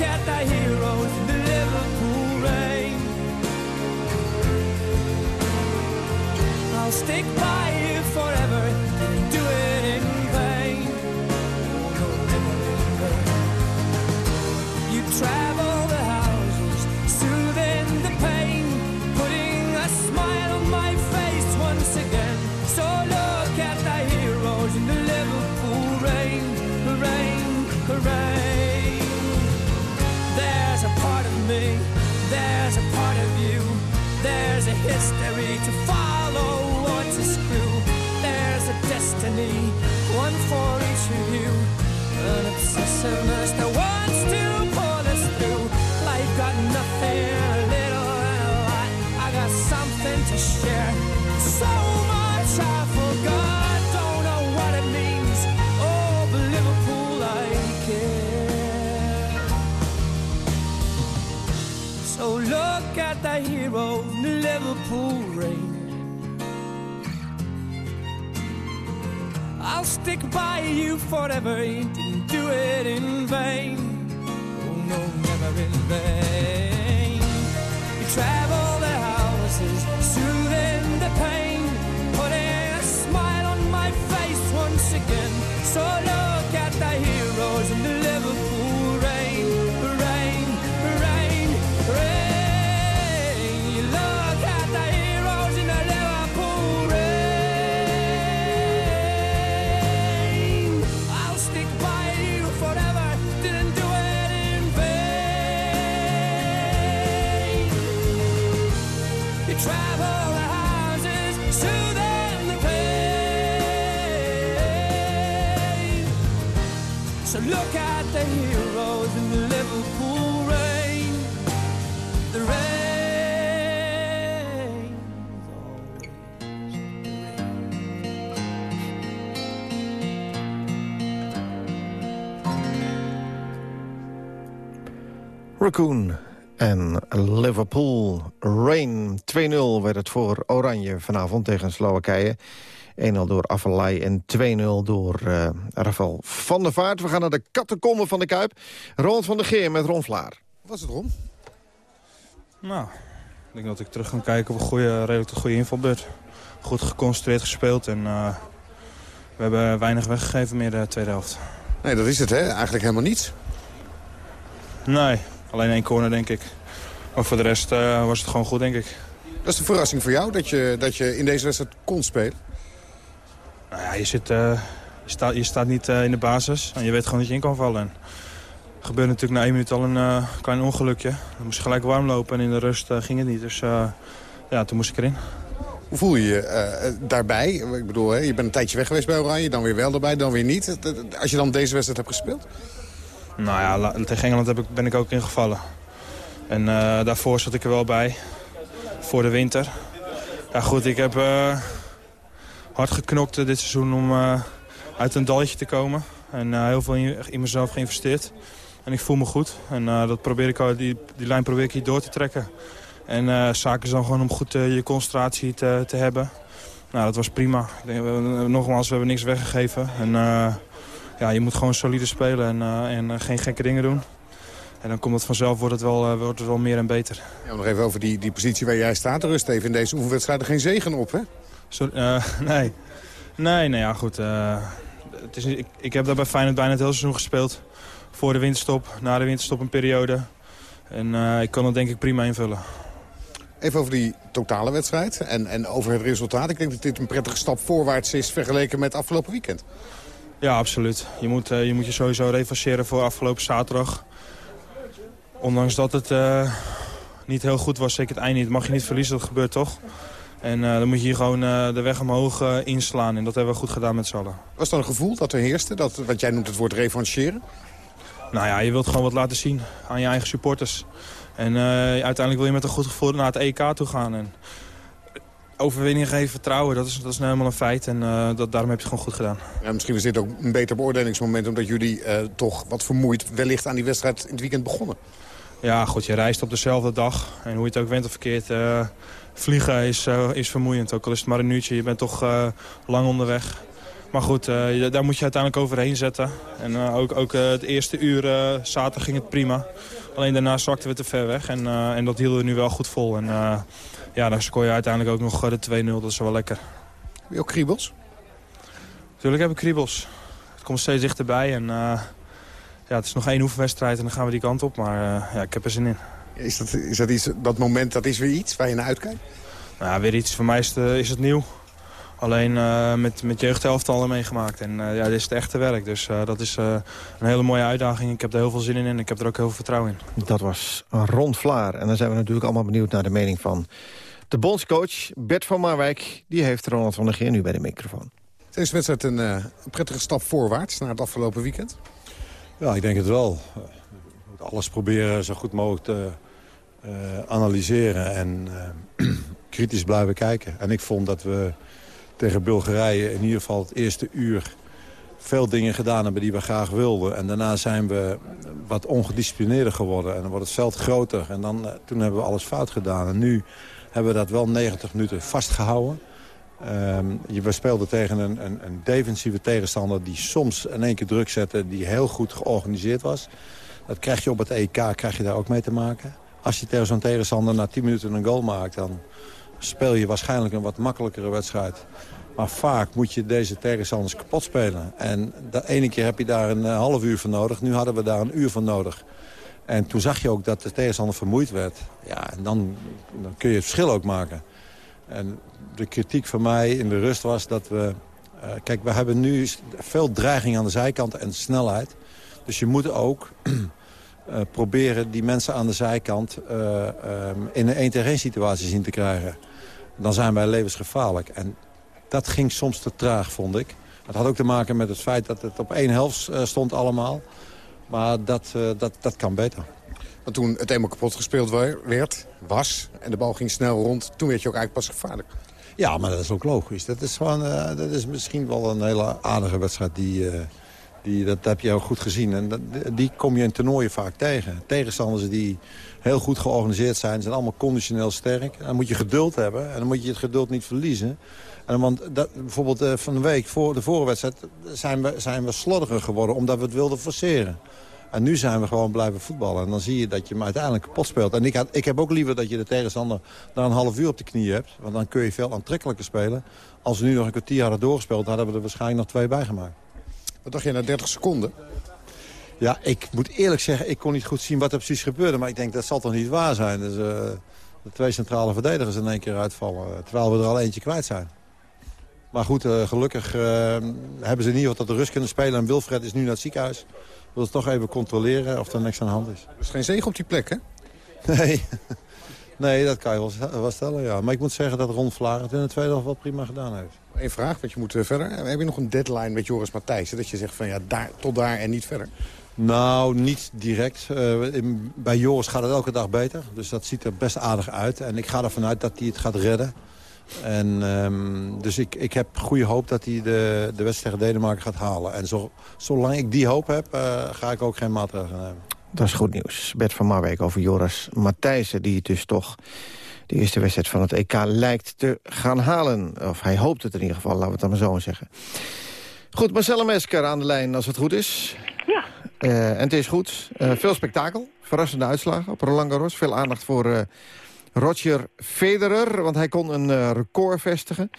Look at the heroes in the Liverpool rain. I'll stick by you forever do it in vain. You travel stick by you forever, He didn't do it in vain. Oh no, never in vain. You travel the houses, soothing the pain, putting a smile on my face once again. So look Raccoon en Liverpool. Rain 2-0 werd het voor Oranje vanavond tegen Slowakije. 1-0 door Avalai en 2-0 door uh, Rafael van der Vaart. We gaan naar de kattenkommen van de Kuip. Ron van der Geer met Ron Vlaar. Was het Ron? Nou, ik denk dat ik terug ga kijken op een goede, redelijk goede invalbeurt. Goed geconcentreerd gespeeld en uh, we hebben weinig weggegeven meer de tweede helft. Nee, dat is het hè? Eigenlijk helemaal niets. Nee, alleen één corner denk ik. Maar voor de rest uh, was het gewoon goed denk ik. Dat is een verrassing voor jou dat je, dat je in deze wedstrijd kon spelen? Nou ja, je, zit, uh, je, staat, je staat niet uh, in de basis en je weet gewoon dat je in kan vallen. En er gebeurde natuurlijk na één minuut al een klein ongelukje. Dan moest je gelijk warm lopen en in de rust ging het niet. Dus ja, toen moest ik erin. Hoe voel je je daarbij? Ik bedoel, hè, je bent een tijdje weg geweest bij Oranje, dan weer wel erbij, dan weer niet. Als je dan deze wedstrijd hebt gespeeld? Nou ja, tegen Engeland heb ik, ben ik ook ingevallen. En uh, daarvoor zat ik er wel bij. Voor de winter. Ja goed, ik heb uh, hard geknokt dit seizoen om uit een dalletje te komen. En heel veel in, in, mezelf geïnvesteerd. En ik voel me goed. En dat probeer ik, die, die lijn probeer ik hier door te trekken. En zaken is dan gewoon om goed je concentratie te, te hebben. Nou, dat was prima. Ik denk, we, nogmaals, we hebben niks weggegeven. En ja, je moet gewoon solide spelen en, en geen gekke dingen doen. En dan komt het vanzelf, wordt het wel, wordt het wel meer en beter. Ja, nog even over die, die positie waar jij staat. Rust even in deze oefenwedstrijden geen zegen op, hè? Sorry, nee. Nee, nou ja, goed. het is, ik, ik heb daar bij Feyenoord bijna het hele seizoen gespeeld. Voor de winterstop, na de winterstop een periode. En ik kan dat denk ik prima invullen. Even over die totale wedstrijd en, en over het resultaat. Ik denk dat dit een prettige stap voorwaarts is vergeleken met afgelopen weekend. Ja, absoluut. Je moet, uh, je, moet je sowieso revancheren voor afgelopen zaterdag. Ondanks dat het uh, niet heel goed was, zeker het eind niet, mag je niet verliezen, dat gebeurt toch. En uh, dan moet je hier gewoon de weg omhoog inslaan. En dat hebben we goed gedaan met z'n allen. Was dat een gevoel dat er heerste? Dat, wat jij noemt het woord revancheren? Nou ja, je wilt gewoon wat laten zien aan je eigen supporters. En uiteindelijk wil je met een goed gevoel naar het EK toe gaan. En overwinning geven vertrouwen, dat is, dat is nou helemaal een feit. En uh, dat, daarom heb je het gewoon goed gedaan. Ja, misschien was dit ook een beter beoordelingsmoment... omdat jullie uh, toch wat vermoeid wellicht aan die wedstrijd in het weekend begonnen. Ja, goed, je reist op dezelfde dag. En hoe je het ook went of verkeerd... vliegen is, is vermoeiend. Ook al is het maar een uurtje, je bent toch lang onderweg. Maar goed, daar moet je uiteindelijk overheen zetten. En ook, ook het eerste uur zaterdag ging het prima. Alleen daarna zakten we te ver weg. En, en dat hielden we nu wel goed vol. En ja, dan scoor je uiteindelijk ook nog de 2-0. Dat is wel lekker. Heb je ook kriebels? Tuurlijk heb ik kriebels. Het komt steeds dichterbij. En ja, het is nog één oefenwedstrijd en dan gaan we die kant op. Maar ja, ik heb er zin in. Is dat, is dat, iets, dat moment, dat is weer iets waar je naar uitkijkt? Nou, weer iets. Voor mij is het, is het nieuw. Alleen uh, met, met jeugdhelftallen meegemaakt. En uh, ja, dit is het echte werk. Dus uh, dat is een hele mooie uitdaging. Ik heb er heel veel zin in en ik heb er ook heel veel vertrouwen in. Dat was Ron Vlaar. En dan zijn we natuurlijk allemaal benieuwd naar de mening van de bondscoach Bert van Marwijk. Die heeft Ronald van der Geer nu bij de microfoon. Deze wedstrijd een, prettige stap voorwaarts naar het afgelopen weekend? Ja, ik denk het wel. We moeten alles proberen zo goed mogelijk te analyseren en kritisch blijven kijken. En ik vond dat we tegen Bulgarije in ieder geval het eerste uur veel dingen gedaan hebben die we graag wilden. En daarna zijn we wat ongedisciplineerder geworden. En dan wordt het veld groter. En dan, eh, toen hebben we alles fout gedaan. En nu hebben we dat wel 90 minuten vastgehouden. Um, we speelden tegen een, een, een, defensieve tegenstander die soms in één keer druk zette... die heel goed georganiseerd was. Dat krijg je op het EK krijg je daar ook mee te maken. Als je tegen zo'n tegenstander na 10 minuten een goal maakt... dan speel je waarschijnlijk een wat makkelijkere wedstrijd. Maar vaak moet je deze tegenstanders kapot spelen. En de ene keer heb je daar een eh, half uur voor nodig. Nu hadden we daar een uur voor nodig. En toen zag je ook dat de tegenstander vermoeid werd. Ja, en dan, dan kun je het verschil ook maken. En de kritiek van mij in de rust was dat we... Uh, kijk, we hebben nu veel dreiging aan de zijkant en snelheid. Dus je moet ook uh, proberen die mensen aan de zijkant... Uh, in een 1 tegen 1 situatie zien te krijgen dan zijn wij levensgevaarlijk. En dat ging soms te traag, vond ik. Het had ook te maken met het feit dat het op één helft eh, stond allemaal. Maar dat, uh, dat, dat kan beter. Want toen het eenmaal kapot gespeeld werd, was, en de bal ging snel rond... toen werd je ook eigenlijk pas gevaarlijk. Ja, maar dat is ook logisch. Dat is, gewoon, uh, dat is misschien wel een hele aardige wedstrijd. Die, die, dat heb je ook goed gezien. En dat, die kom je in toernooien vaak tegen. Tegenstanders die heel goed georganiseerd zijn. zijn allemaal conditioneel sterk. dan moet je geduld hebben. En dan moet je het geduld niet verliezen. En want dat, bijvoorbeeld uh, van de week, voor de vorige wedstrijd... zijn we, zijn we sloddiger geworden omdat we het wilden forceren. En nu zijn we gewoon blijven voetballen. En dan zie je dat je hem uiteindelijk kapot speelt. En ik, ik heb ook liever dat je de tegenstander daar een half uur op de knie hebt. Want dan kun je veel aantrekkelijker spelen. Als we nu nog een kwartier hadden doorgespeeld... hadden we er waarschijnlijk nog twee bij gemaakt. Wat dacht je na 30 seconden? Ja, ik moet eerlijk zeggen, ik kon niet goed zien wat er precies gebeurde. Maar ik denk, dat zal toch niet waar zijn. Dus, uh, de twee centrale verdedigers in één keer uitvallen. Terwijl we er al eentje kwijt zijn. Maar goed, uh, gelukkig uh, hebben ze in ieder geval tot de rust kunnen spelen. En Wilfred is nu naar het ziekenhuis. Wil ze toch even controleren of er niks aan de hand is. Er is geen zegen op die plek, hè? Nee. nee, dat kan je wel, stellen, ja. Maar ik moet zeggen dat Ron Vlaar het in de tweede helft wel prima gedaan heeft. Eén vraag, want je moet verder. Heb je nog een deadline met Joris Matthijssen? Dat je zegt van ja, daar, tot daar en niet verder? Nou, niet direct. Uh, bij Joris gaat het elke dag beter. Dus dat ziet er best aardig uit. En ik ga ervan uit dat hij het gaat redden. En, um, dus ik, ik heb goede hoop dat hij de, de wedstrijd tegen Denemarken gaat halen. En zo, zolang ik die hoop heb, uh, ga ik ook geen maatregelen nemen. Dat is goed nieuws. Bert van Marwijk over Joris Matthijssen... die dus toch de eerste wedstrijd van het EK lijkt te gaan halen. Of hij hoopt het in ieder geval, laten we het dan maar zo zeggen. Goed, Marcella Mesker aan de lijn als het goed is. Ja. Uh, en het is goed. Uh, veel spektakel, verrassende uitslagen op Roland Garros. Veel aandacht voor uh, Roger Federer, want hij kon een record vestigen.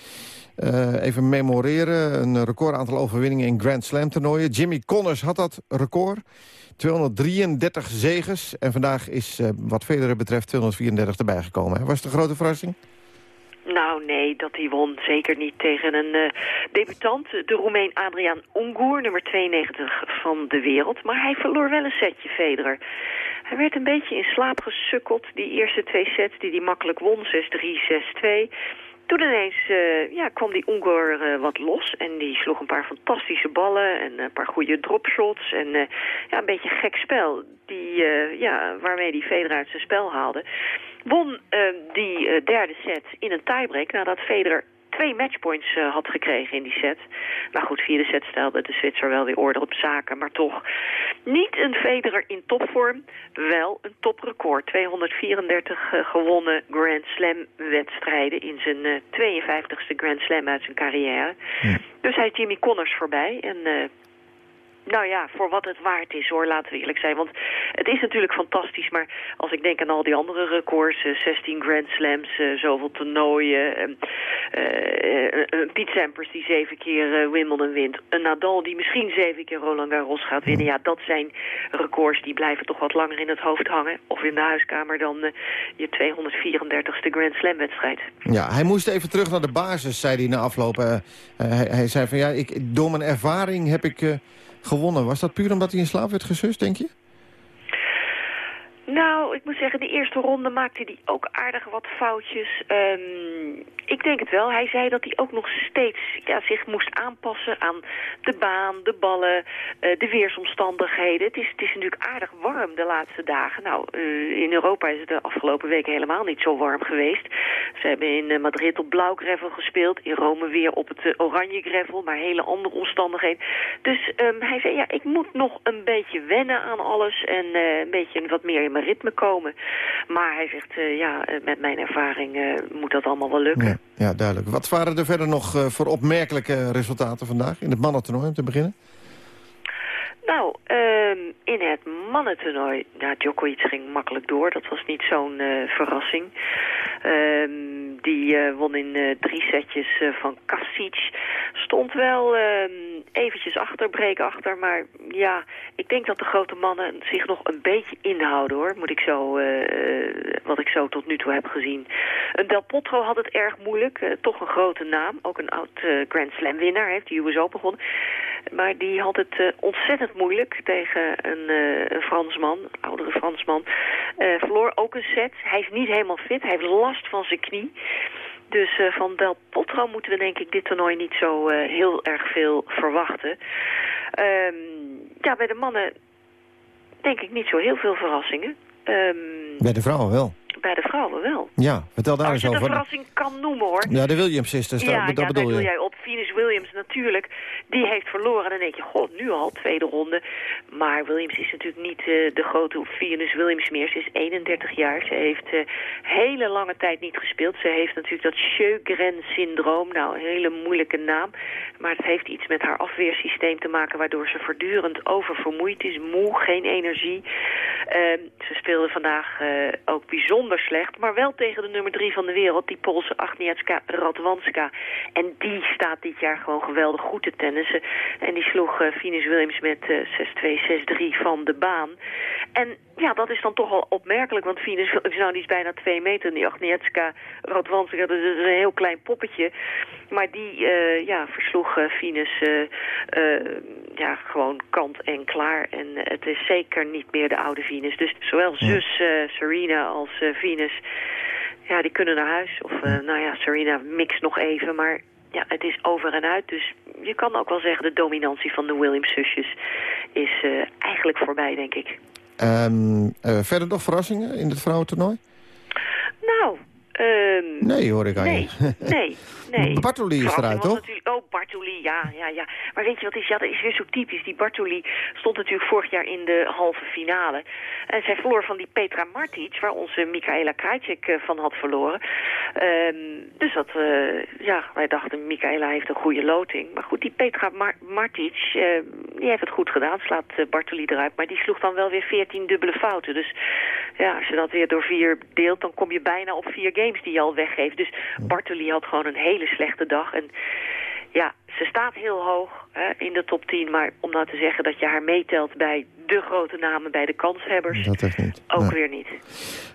even memoreren, een record aantal overwinningen in Grand Slam toernooien. Jimmy Connors had dat record. 233 zegens. En vandaag is wat Federer betreft 234 erbij gekomen. Was het een grote verrassing? Nou nee, dat hij won zeker niet tegen een uh, debutant. De Roemeen Adriaan Ongoer, nummer 92 van de wereld. Maar hij verloor wel een setje, Federer. Hij werd een beetje in slaap gesukkeld. Die eerste twee sets die hij makkelijk won, 6-3, 6-2... Toen ineens uh, ja, kwam die Ungar uh, wat los en die sloeg een paar fantastische ballen en een paar goede dropshots en uh, ja, een beetje gek spel die, ja, waarmee die Federer uit zijn spel haalde. Won die derde set in een tiebreak nadat Federer twee matchpoints uh, had gekregen in die set. Maar goed, vierde set stelde de Zwitser wel weer orde op zaken. Maar toch niet een Federer in topvorm. Wel een toprecord. 234 uh, gewonnen Grand Slam wedstrijden in zijn uh, 52ste Grand Slam uit zijn carrière. Ja. Dus hij is Jimmy Connors voorbij. En nou ja, voor wat het waard is hoor, laten we eerlijk zijn. Want het is natuurlijk fantastisch, maar als ik denk aan al die andere records... 16 Grand Slams, uh, zoveel toernooien... Uh, Piet Sampras die zeven keer Wimbledon wint... een Nadal die misschien zeven keer Roland Garros gaat winnen... ja, dat zijn records die blijven toch wat langer in het hoofd hangen... of in de huiskamer dan je 234ste Grand Slam wedstrijd. Ja, hij moest even terug naar de basis, zei hij na afloop. hij, hij, zei van ja, ik, door mijn ervaring heb ik gewonnen. Was dat puur omdat hij in slaap werd gesust, denk je? Nou, ik moet zeggen, de eerste ronde maakte hij ook aardig wat foutjes. Um, ik denk het wel. Hij zei dat hij ook nog steeds ja, zich moest aanpassen aan de baan, de ballen, uh, de weersomstandigheden. Het is, het is natuurlijk aardig warm de laatste dagen. Nou, uh, in Europa is het de afgelopen weken helemaal niet zo warm geweest. Ze hebben in uh, Madrid op blauw gravel gespeeld, in Rome weer op het oranje gravel, maar hele andere omstandigheden. Dus um, hij zei, ja, ik moet nog een beetje wennen aan alles en een beetje wat meer in mijn ritme komen. Maar hij zegt, ja, met mijn ervaring moet dat allemaal wel lukken. Ja, duidelijk. Wat waren er verder nog uh, voor opmerkelijke resultaten vandaag in het mannentoernooi om te beginnen? Nou, um, in het mannentoernooi, ja, Djokovic ging makkelijk door. Dat was niet zo'n uh, verrassing. Um, die uh, won in uh, drie setjes van Kasic. Stond wel um, eventjes achter, breek achter. Maar ja, ik denk dat de grote mannen zich nog een beetje inhouden hoor. Moet ik zo, wat ik zo tot nu toe heb gezien. Del Potro had het erg moeilijk. toch een grote naam. Ook een oud Grand Slam winnaar. Heeft de US Open begonnen. Maar die had het ontzettend moeilijk tegen een, uh, een Fransman, een oudere Fransman. Uh, verloor ook een set. Hij is niet helemaal fit. Hij heeft last van zijn knie. Dus van Del Potro moeten we denk ik dit toernooi niet zo heel erg veel verwachten. Um, ja, bij de mannen denk ik niet zo heel veel verrassingen. Um, bij de vrouwen wel bij de vrouwen wel. Ja, vertel daar eens over. Als je de verrassing kan noemen, hoor. Ja, de Williams sisters, ja, dat, ja, bedoel je. jij op. Venus Williams natuurlijk, die heeft verloren. En dan denk je, god, nu al, tweede ronde. Maar Williams is natuurlijk niet uh, de grote Venus Williams meer. Ze is 31 jaar. Ze heeft uh, hele lange tijd niet gespeeld. Ze heeft natuurlijk dat Sjögren-syndroom. Nou, een hele moeilijke naam. Maar het heeft iets met haar afweersysteem te maken... waardoor ze voortdurend oververmoeid is, moe, geen energie. Uh, ze speelde vandaag uh, ook bijzonder slecht, maar wel tegen de nummer drie van de wereld, die Poolse Agnieszka Radwanska. En die staat dit jaar gewoon geweldig goed te tennissen. En die sloeg uh, Venus Williams met uh, 6-2, 6-3 van de baan. En ja, dat is dan toch wel opmerkelijk, want Venus nou, die is bijna twee meter. Die Agnieszka Radwanska, dat is een heel klein poppetje. Maar die uh, ja, versloeg uh, Venus uh, ja, gewoon kant en klaar. En het is zeker niet meer de oude Venus. Dus zowel zus Serena als Venus, ja, die kunnen naar huis. Of nou ja, Serena mixt nog even, maar ja, het is over en uit. Dus je kan ook wel zeggen, de dominantie van de Williams-zusjes is eigenlijk voorbij, denk ik. Um, verder nog verrassingen in het vrouwentoernooi? Nou, Um, nee, hoor ik aan nee, je. nee, Nee. Bartoli is eruit, toch? Oh, Bartoli, ja, ja, ja. Maar weet je wat is? Ja, dat is weer zo typisch. Die Bartoli stond natuurlijk vorig jaar in de halve finale. En zij verloor van die Petra Martic, waar onze Michaela Krajcik eh, van had verloren. Ehm, dus dat, eh, ja, wij dachten, Michaela heeft een goede loting. Maar goed, die Petra Mar Martic, eh, die heeft het goed gedaan. Slaat eh, Bartoli eruit. Maar die sloeg dan wel weer 14 dubbele fouten. Dus ja, als je dat weer door vier deelt, dan kom je bijna op vier games die je al weggeeft. Dus Bartoli had gewoon een hele slechte dag. En ja, ze staat heel hoog hè, in de top 10. Maar om nou te zeggen dat je haar meetelt bij de grote namen, bij de kanshebbers... Dat echt niet. Ook weer niet.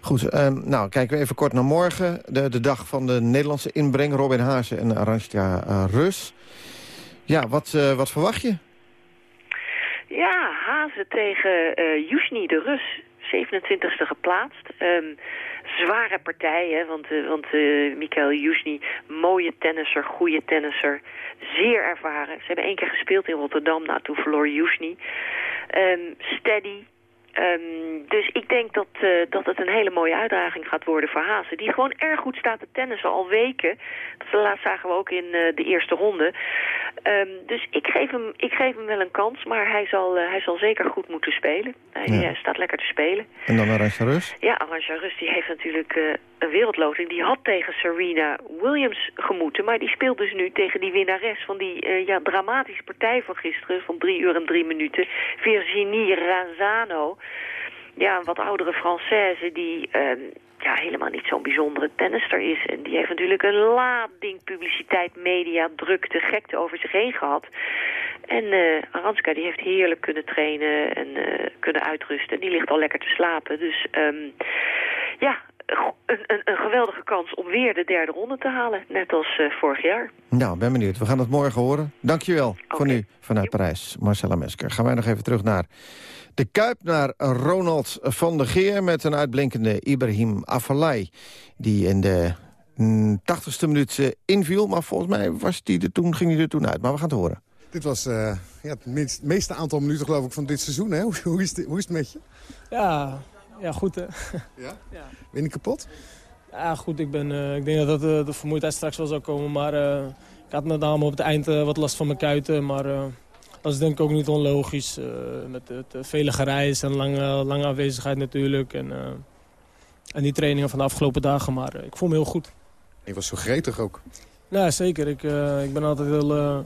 Goed, ehm, nou kijken we even kort naar morgen. De, de dag van de Nederlandse inbreng. Robin Haase en Arantja eh, Rus. Ja, wat, eh, wat verwacht je? Ja, Hazen tegen eh Yushni de Rus. 27e geplaatst. Ehm, zware partij, hè, want, eh, want eh Mikael mooie tennisser, goede tennisser. Zeer ervaren. Ze hebben één keer gespeeld in Rotterdam, nou toen verloor Yushni. Ehm, steady. Ehm, dus ik denk dat, eh, dat het een hele mooie uitdaging gaat worden voor Hazen. Die gewoon erg goed staat te tennissen al weken. Dat laatst zagen we ook in eh, de eerste ronde. Ehm, dus ik geef, hem, ik geef hem wel een kans, maar hij zal, eh, hij zal zeker goed moeten spelen. Hij Ja. staat lekker te spelen. En dan Arantja Rus? Ja, Arantja Rus die heeft natuurlijk een wereldloting. Die had tegen Serena Williams gemoeten. Maar die speelt dus nu tegen die winnares van die eh, ja, dramatische partij van gisteren. Van drie uur en drie minuten. Virginie Razano. Ja, een wat oudere Française die... ehm, ja, helemaal niet zo'n bijzondere tennister is. En die heeft natuurlijk een lading publiciteit, media, drukte, gekte over zich heen gehad. En eh Aranska die heeft heerlijk kunnen trainen en eh, kunnen uitrusten. En die ligt al lekker te slapen. Dus ehm, ja, een, een, een geweldige kans om weer de derde ronde te halen. Net als eh, vorig jaar. Nou, ben benieuwd. We gaan het morgen horen. Dankjewel voor nu vanuit Parijs. Marcella Mesker. Gaan wij nog even terug naar de Kuip, naar Ronald van der Geer... met een uitblinkende Ibrahim Afellay... die in de mm, 80ste minuut eh, inviel. Maar volgens mij was die er toen, ging hij er toen uit. Maar we gaan het horen. Dit was eh, ja, het meeste aantal minuten geloof ik van dit seizoen. Hè? Hoe, hoe, is het, hoe is het met je? Ja, ja goed hè. Ja? Ben je kapot? Ja, goed, ik, ben, eh, ik denk dat het, eh, de vermoeidheid straks wel zou komen. Maar eh, ik had met name op het eind wat last van mijn kuiten. Maar dat is denk ik ook niet onlogisch. met het vele gereis en lange, lange afwezigheid natuurlijk. En, en die trainingen van de afgelopen dagen. Maar ik voel me heel goed. Je was zo gretig ook. Ja, zeker. Ik, ik ben altijd heel,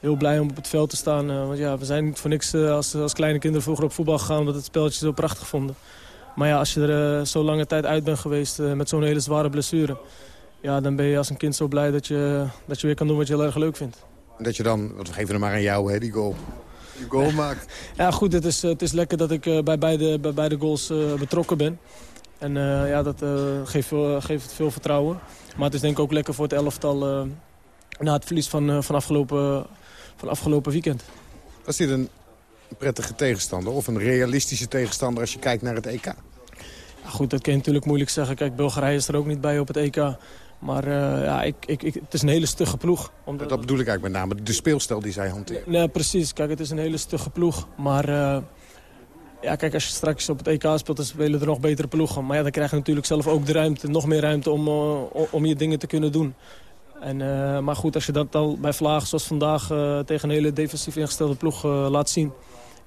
heel blij om op het veld te staan. want ja, we zijn niet voor niks als, als kleine kinderen vroeger op voetbal gegaan... omdat het spelletje zo prachtig vonden. Maar ja, als je er eh, zo lange tijd uit bent geweest eh, met zo'n hele zware blessure... Ja, dan ben je als een kind zo blij dat je, dat je weer kan doen wat je heel erg leuk vindt. En dat je dan, want we geven hem maar aan jou, hè, die goal. Die goal maakt. Ja, goed, het is, het is lekker dat ik eh, bij, beide, bij beide goals eh, betrokken ben. En eh, ja, dat eh, geeft, veel, geeft veel vertrouwen. Maar het is denk ik ook lekker voor het elftal eh, na het verlies van, eh, van, afgelopen, van afgelopen weekend. Was dit een prettige tegenstander of een realistische tegenstander als je kijkt naar het EK? Ja, goed, dat kan je natuurlijk moeilijk zeggen. Kijk, Bulgarije is er ook niet bij op het EK. Maar eh, ja, ik, ik, ik, het is een hele stugge ploeg. Omdat... Dat bedoel ik eigenlijk met name, de speelstijl die zij hanteren. Nee, precies. Kijk, het is een hele stugge ploeg. Maar eh, ja, kijk, als je straks op het EK speelt, dan spelen er nog betere ploegen. Maar ja, dan krijg je natuurlijk zelf ook de ruimte, nog meer ruimte om, eh, om je dingen te kunnen doen. En, maar goed, als je dat al bij vlagen zoals vandaag tegen een hele defensief ingestelde ploeg laat zien...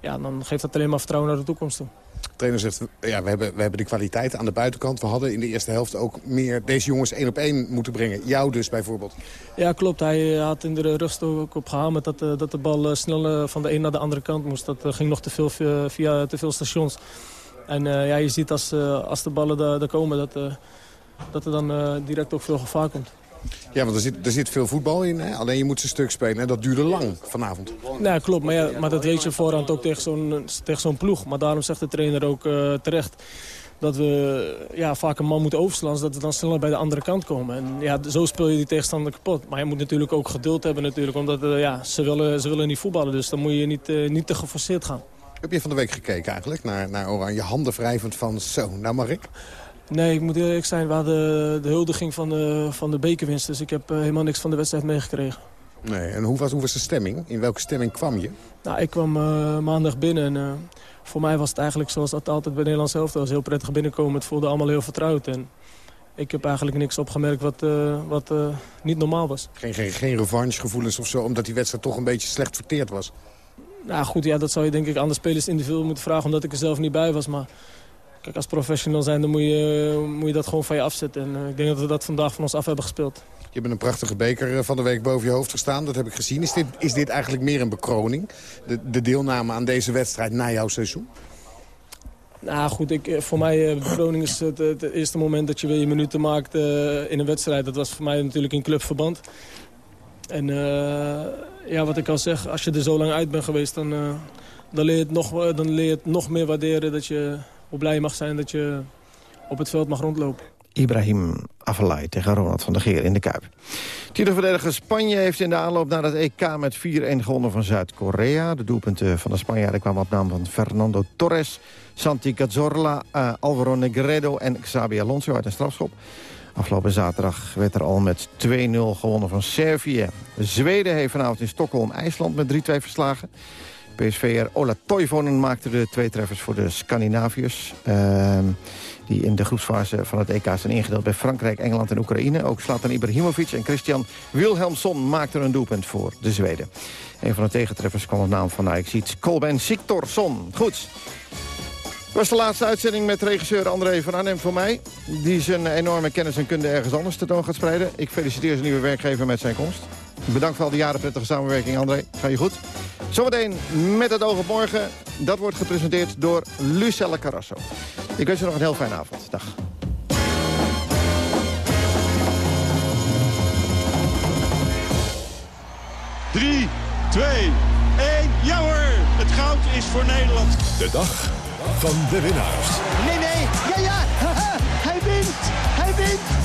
Ja, dan geeft dat alleen maar vertrouwen naar de toekomst toe. De trainer zegt, ja, we hebben, we hebben de kwaliteit aan de buitenkant. We hadden in de eerste helft ook meer deze jongens één op één moeten brengen. Jou dus bijvoorbeeld. Ja, klopt. Hij had in de rust ook op gehamerd dat, eh, dat de bal eh, snel eh, van de een naar de andere kant moest. Dat ging nog te veel via, via te veel stations. En ja, je ziet als, als de ballen daar daar komen dat, dat er dan direct ook veel gevaar komt. Ja, want er zit, er zit veel voetbal in. Hè? Alleen je moet ze stuk spelen. En dat duurde lang vanavond. Nee, klopt. Maar, ja, maar dat weet je voorhand ook tegen zo'n tegen zo'n ploeg. Maar daarom zegt de trainer ook eh, terecht dat we ja, vaak een man moeten overslaan... zodat we dan sneller bij de andere kant komen. En ja, zo speel je die tegenstander kapot. Maar je moet natuurlijk ook geduld hebben natuurlijk. Omdat eh, ja, ze, willen, ze willen niet voetballen. Dus dan moet je niet, eh, niet te geforceerd gaan. Heb je van de week gekeken eigenlijk naar, naar Oranje? Handen wrijvend van zo, nou mag ik. Nee, ik moet eerlijk zijn, we hadden de huldiging van de, van de bekerwinst. Dus ik heb eh, helemaal niks van de wedstrijd meegekregen. Nee, en hoe was, hoe was de stemming? In welke stemming kwam je? Nou, ik kwam eh, maandag binnen en eh, voor mij was het eigenlijk zoals dat altijd bij Nederlands elftal was. Heel prettig binnenkomen, het voelde allemaal heel vertrouwd. En ik heb eigenlijk niks opgemerkt wat, wat niet normaal was. Geen, geen, geen revanchegevoelens of zo, omdat die wedstrijd toch een beetje slecht verteerd was? Nou goed, ja, dat zou je denk ik aan de spelers individueel moeten vragen... omdat ik er zelf niet bij was. Maar kijk, als professional zijn, dan moet je, moet je dat gewoon van je afzetten. En ik denk dat we dat vandaag van ons af hebben gespeeld. Je hebt een prachtige beker van de week boven je hoofd gestaan. Dat heb ik gezien. Is dit, is dit eigenlijk meer een bekroning? De, de deelname aan deze wedstrijd na jouw seizoen? Nou goed, ik, eh, voor mij uh, bekroning is het, het, eerste moment dat je weer je minuten maakt uh, in een wedstrijd. Dat was voor mij natuurlijk in clubverband. En uh, ja, wat ik al zeg, als je er zo lang uit bent geweest... dan, dan, leer, je het nog, dan leer je het nog meer waarderen dat je blij mag zijn dat je op het veld mag rondlopen. Ibrahim Avalai tegen Ronald van der Geer in de Kuip. Titelverdediger Spanje heeft in de aanloop naar het EK met 4-1 gewonnen van Zuid-Korea. De doelpunten van de Spanjaarden kwamen op naam van Fernando Torres, Santi Cazorla, Alvaro Negredo en Xabi Alonso uit een strafschop. Afgelopen zaterdag werd er al met 2-0 gewonnen van Servië. Zweden heeft vanavond in Stockholm IJsland met 3-2 verslagen. PSV'er Ola Toivonen maakte de twee treffers voor de Scandinaviërs. Uh, die in de groepsfase van het EK zijn ingedeeld bij Frankrijk, Engeland en Oekraïne. Ook Slatan Ibrahimovic en Christian Wilhelmsson maakten een doelpunt voor de Zweden. Een van de tegentreffers kwam op naam van Ajax Kolben Siktorsson. Goed. Het was de laatste uitzending met regisseur André van Arnhem voor mij. Die zijn enorme kennis en kunde ergens anders tentoon gaat spreiden. Ik feliciteer zijn nieuwe werkgever met zijn komst. Bedankt voor al die jaren prettige samenwerking, André. Ga je goed. Zometeen met het oog op morgen. Dat wordt gepresenteerd door Lucelle Carrasso. Ik wens je nog een heel fijne avond. Dag. Drie, twee, één. Ja hoor, het goud is voor Nederland. De dag van de winnaars. Nee, nee, ja, ja, hij wint, hij wint.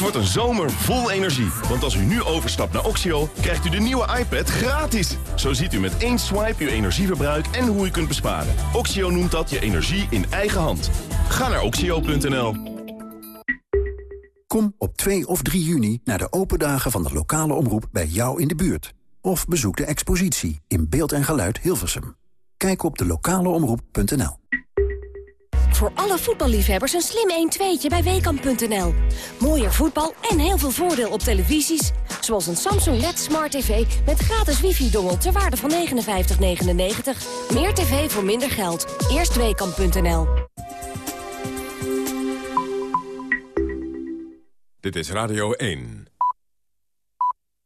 Het wordt een zomer vol energie. Want als u nu overstapt naar Oxio, krijgt u de nieuwe iPad gratis. Zo ziet u met één swipe uw energieverbruik en hoe u kunt besparen. Oxio noemt dat je energie in eigen hand. Ga naar oxio.nl. Kom op 2 of 3 juni naar de open dagen van de lokale omroep bij jou in de buurt. Of bezoek de expositie in beeld en geluid Hilversum. Kijk op de lokaleomroep.nl. Voor alle voetballiefhebbers een slim 1-2'tje bij Weekamp.nl. Mooier voetbal en heel veel voordeel op televisies. Zoals een Samsung LED Smart TV met gratis wifi-dongel ter waarde van 59,99. Meer tv voor minder geld. Eerst Weekamp.nl. Dit is Radio 1.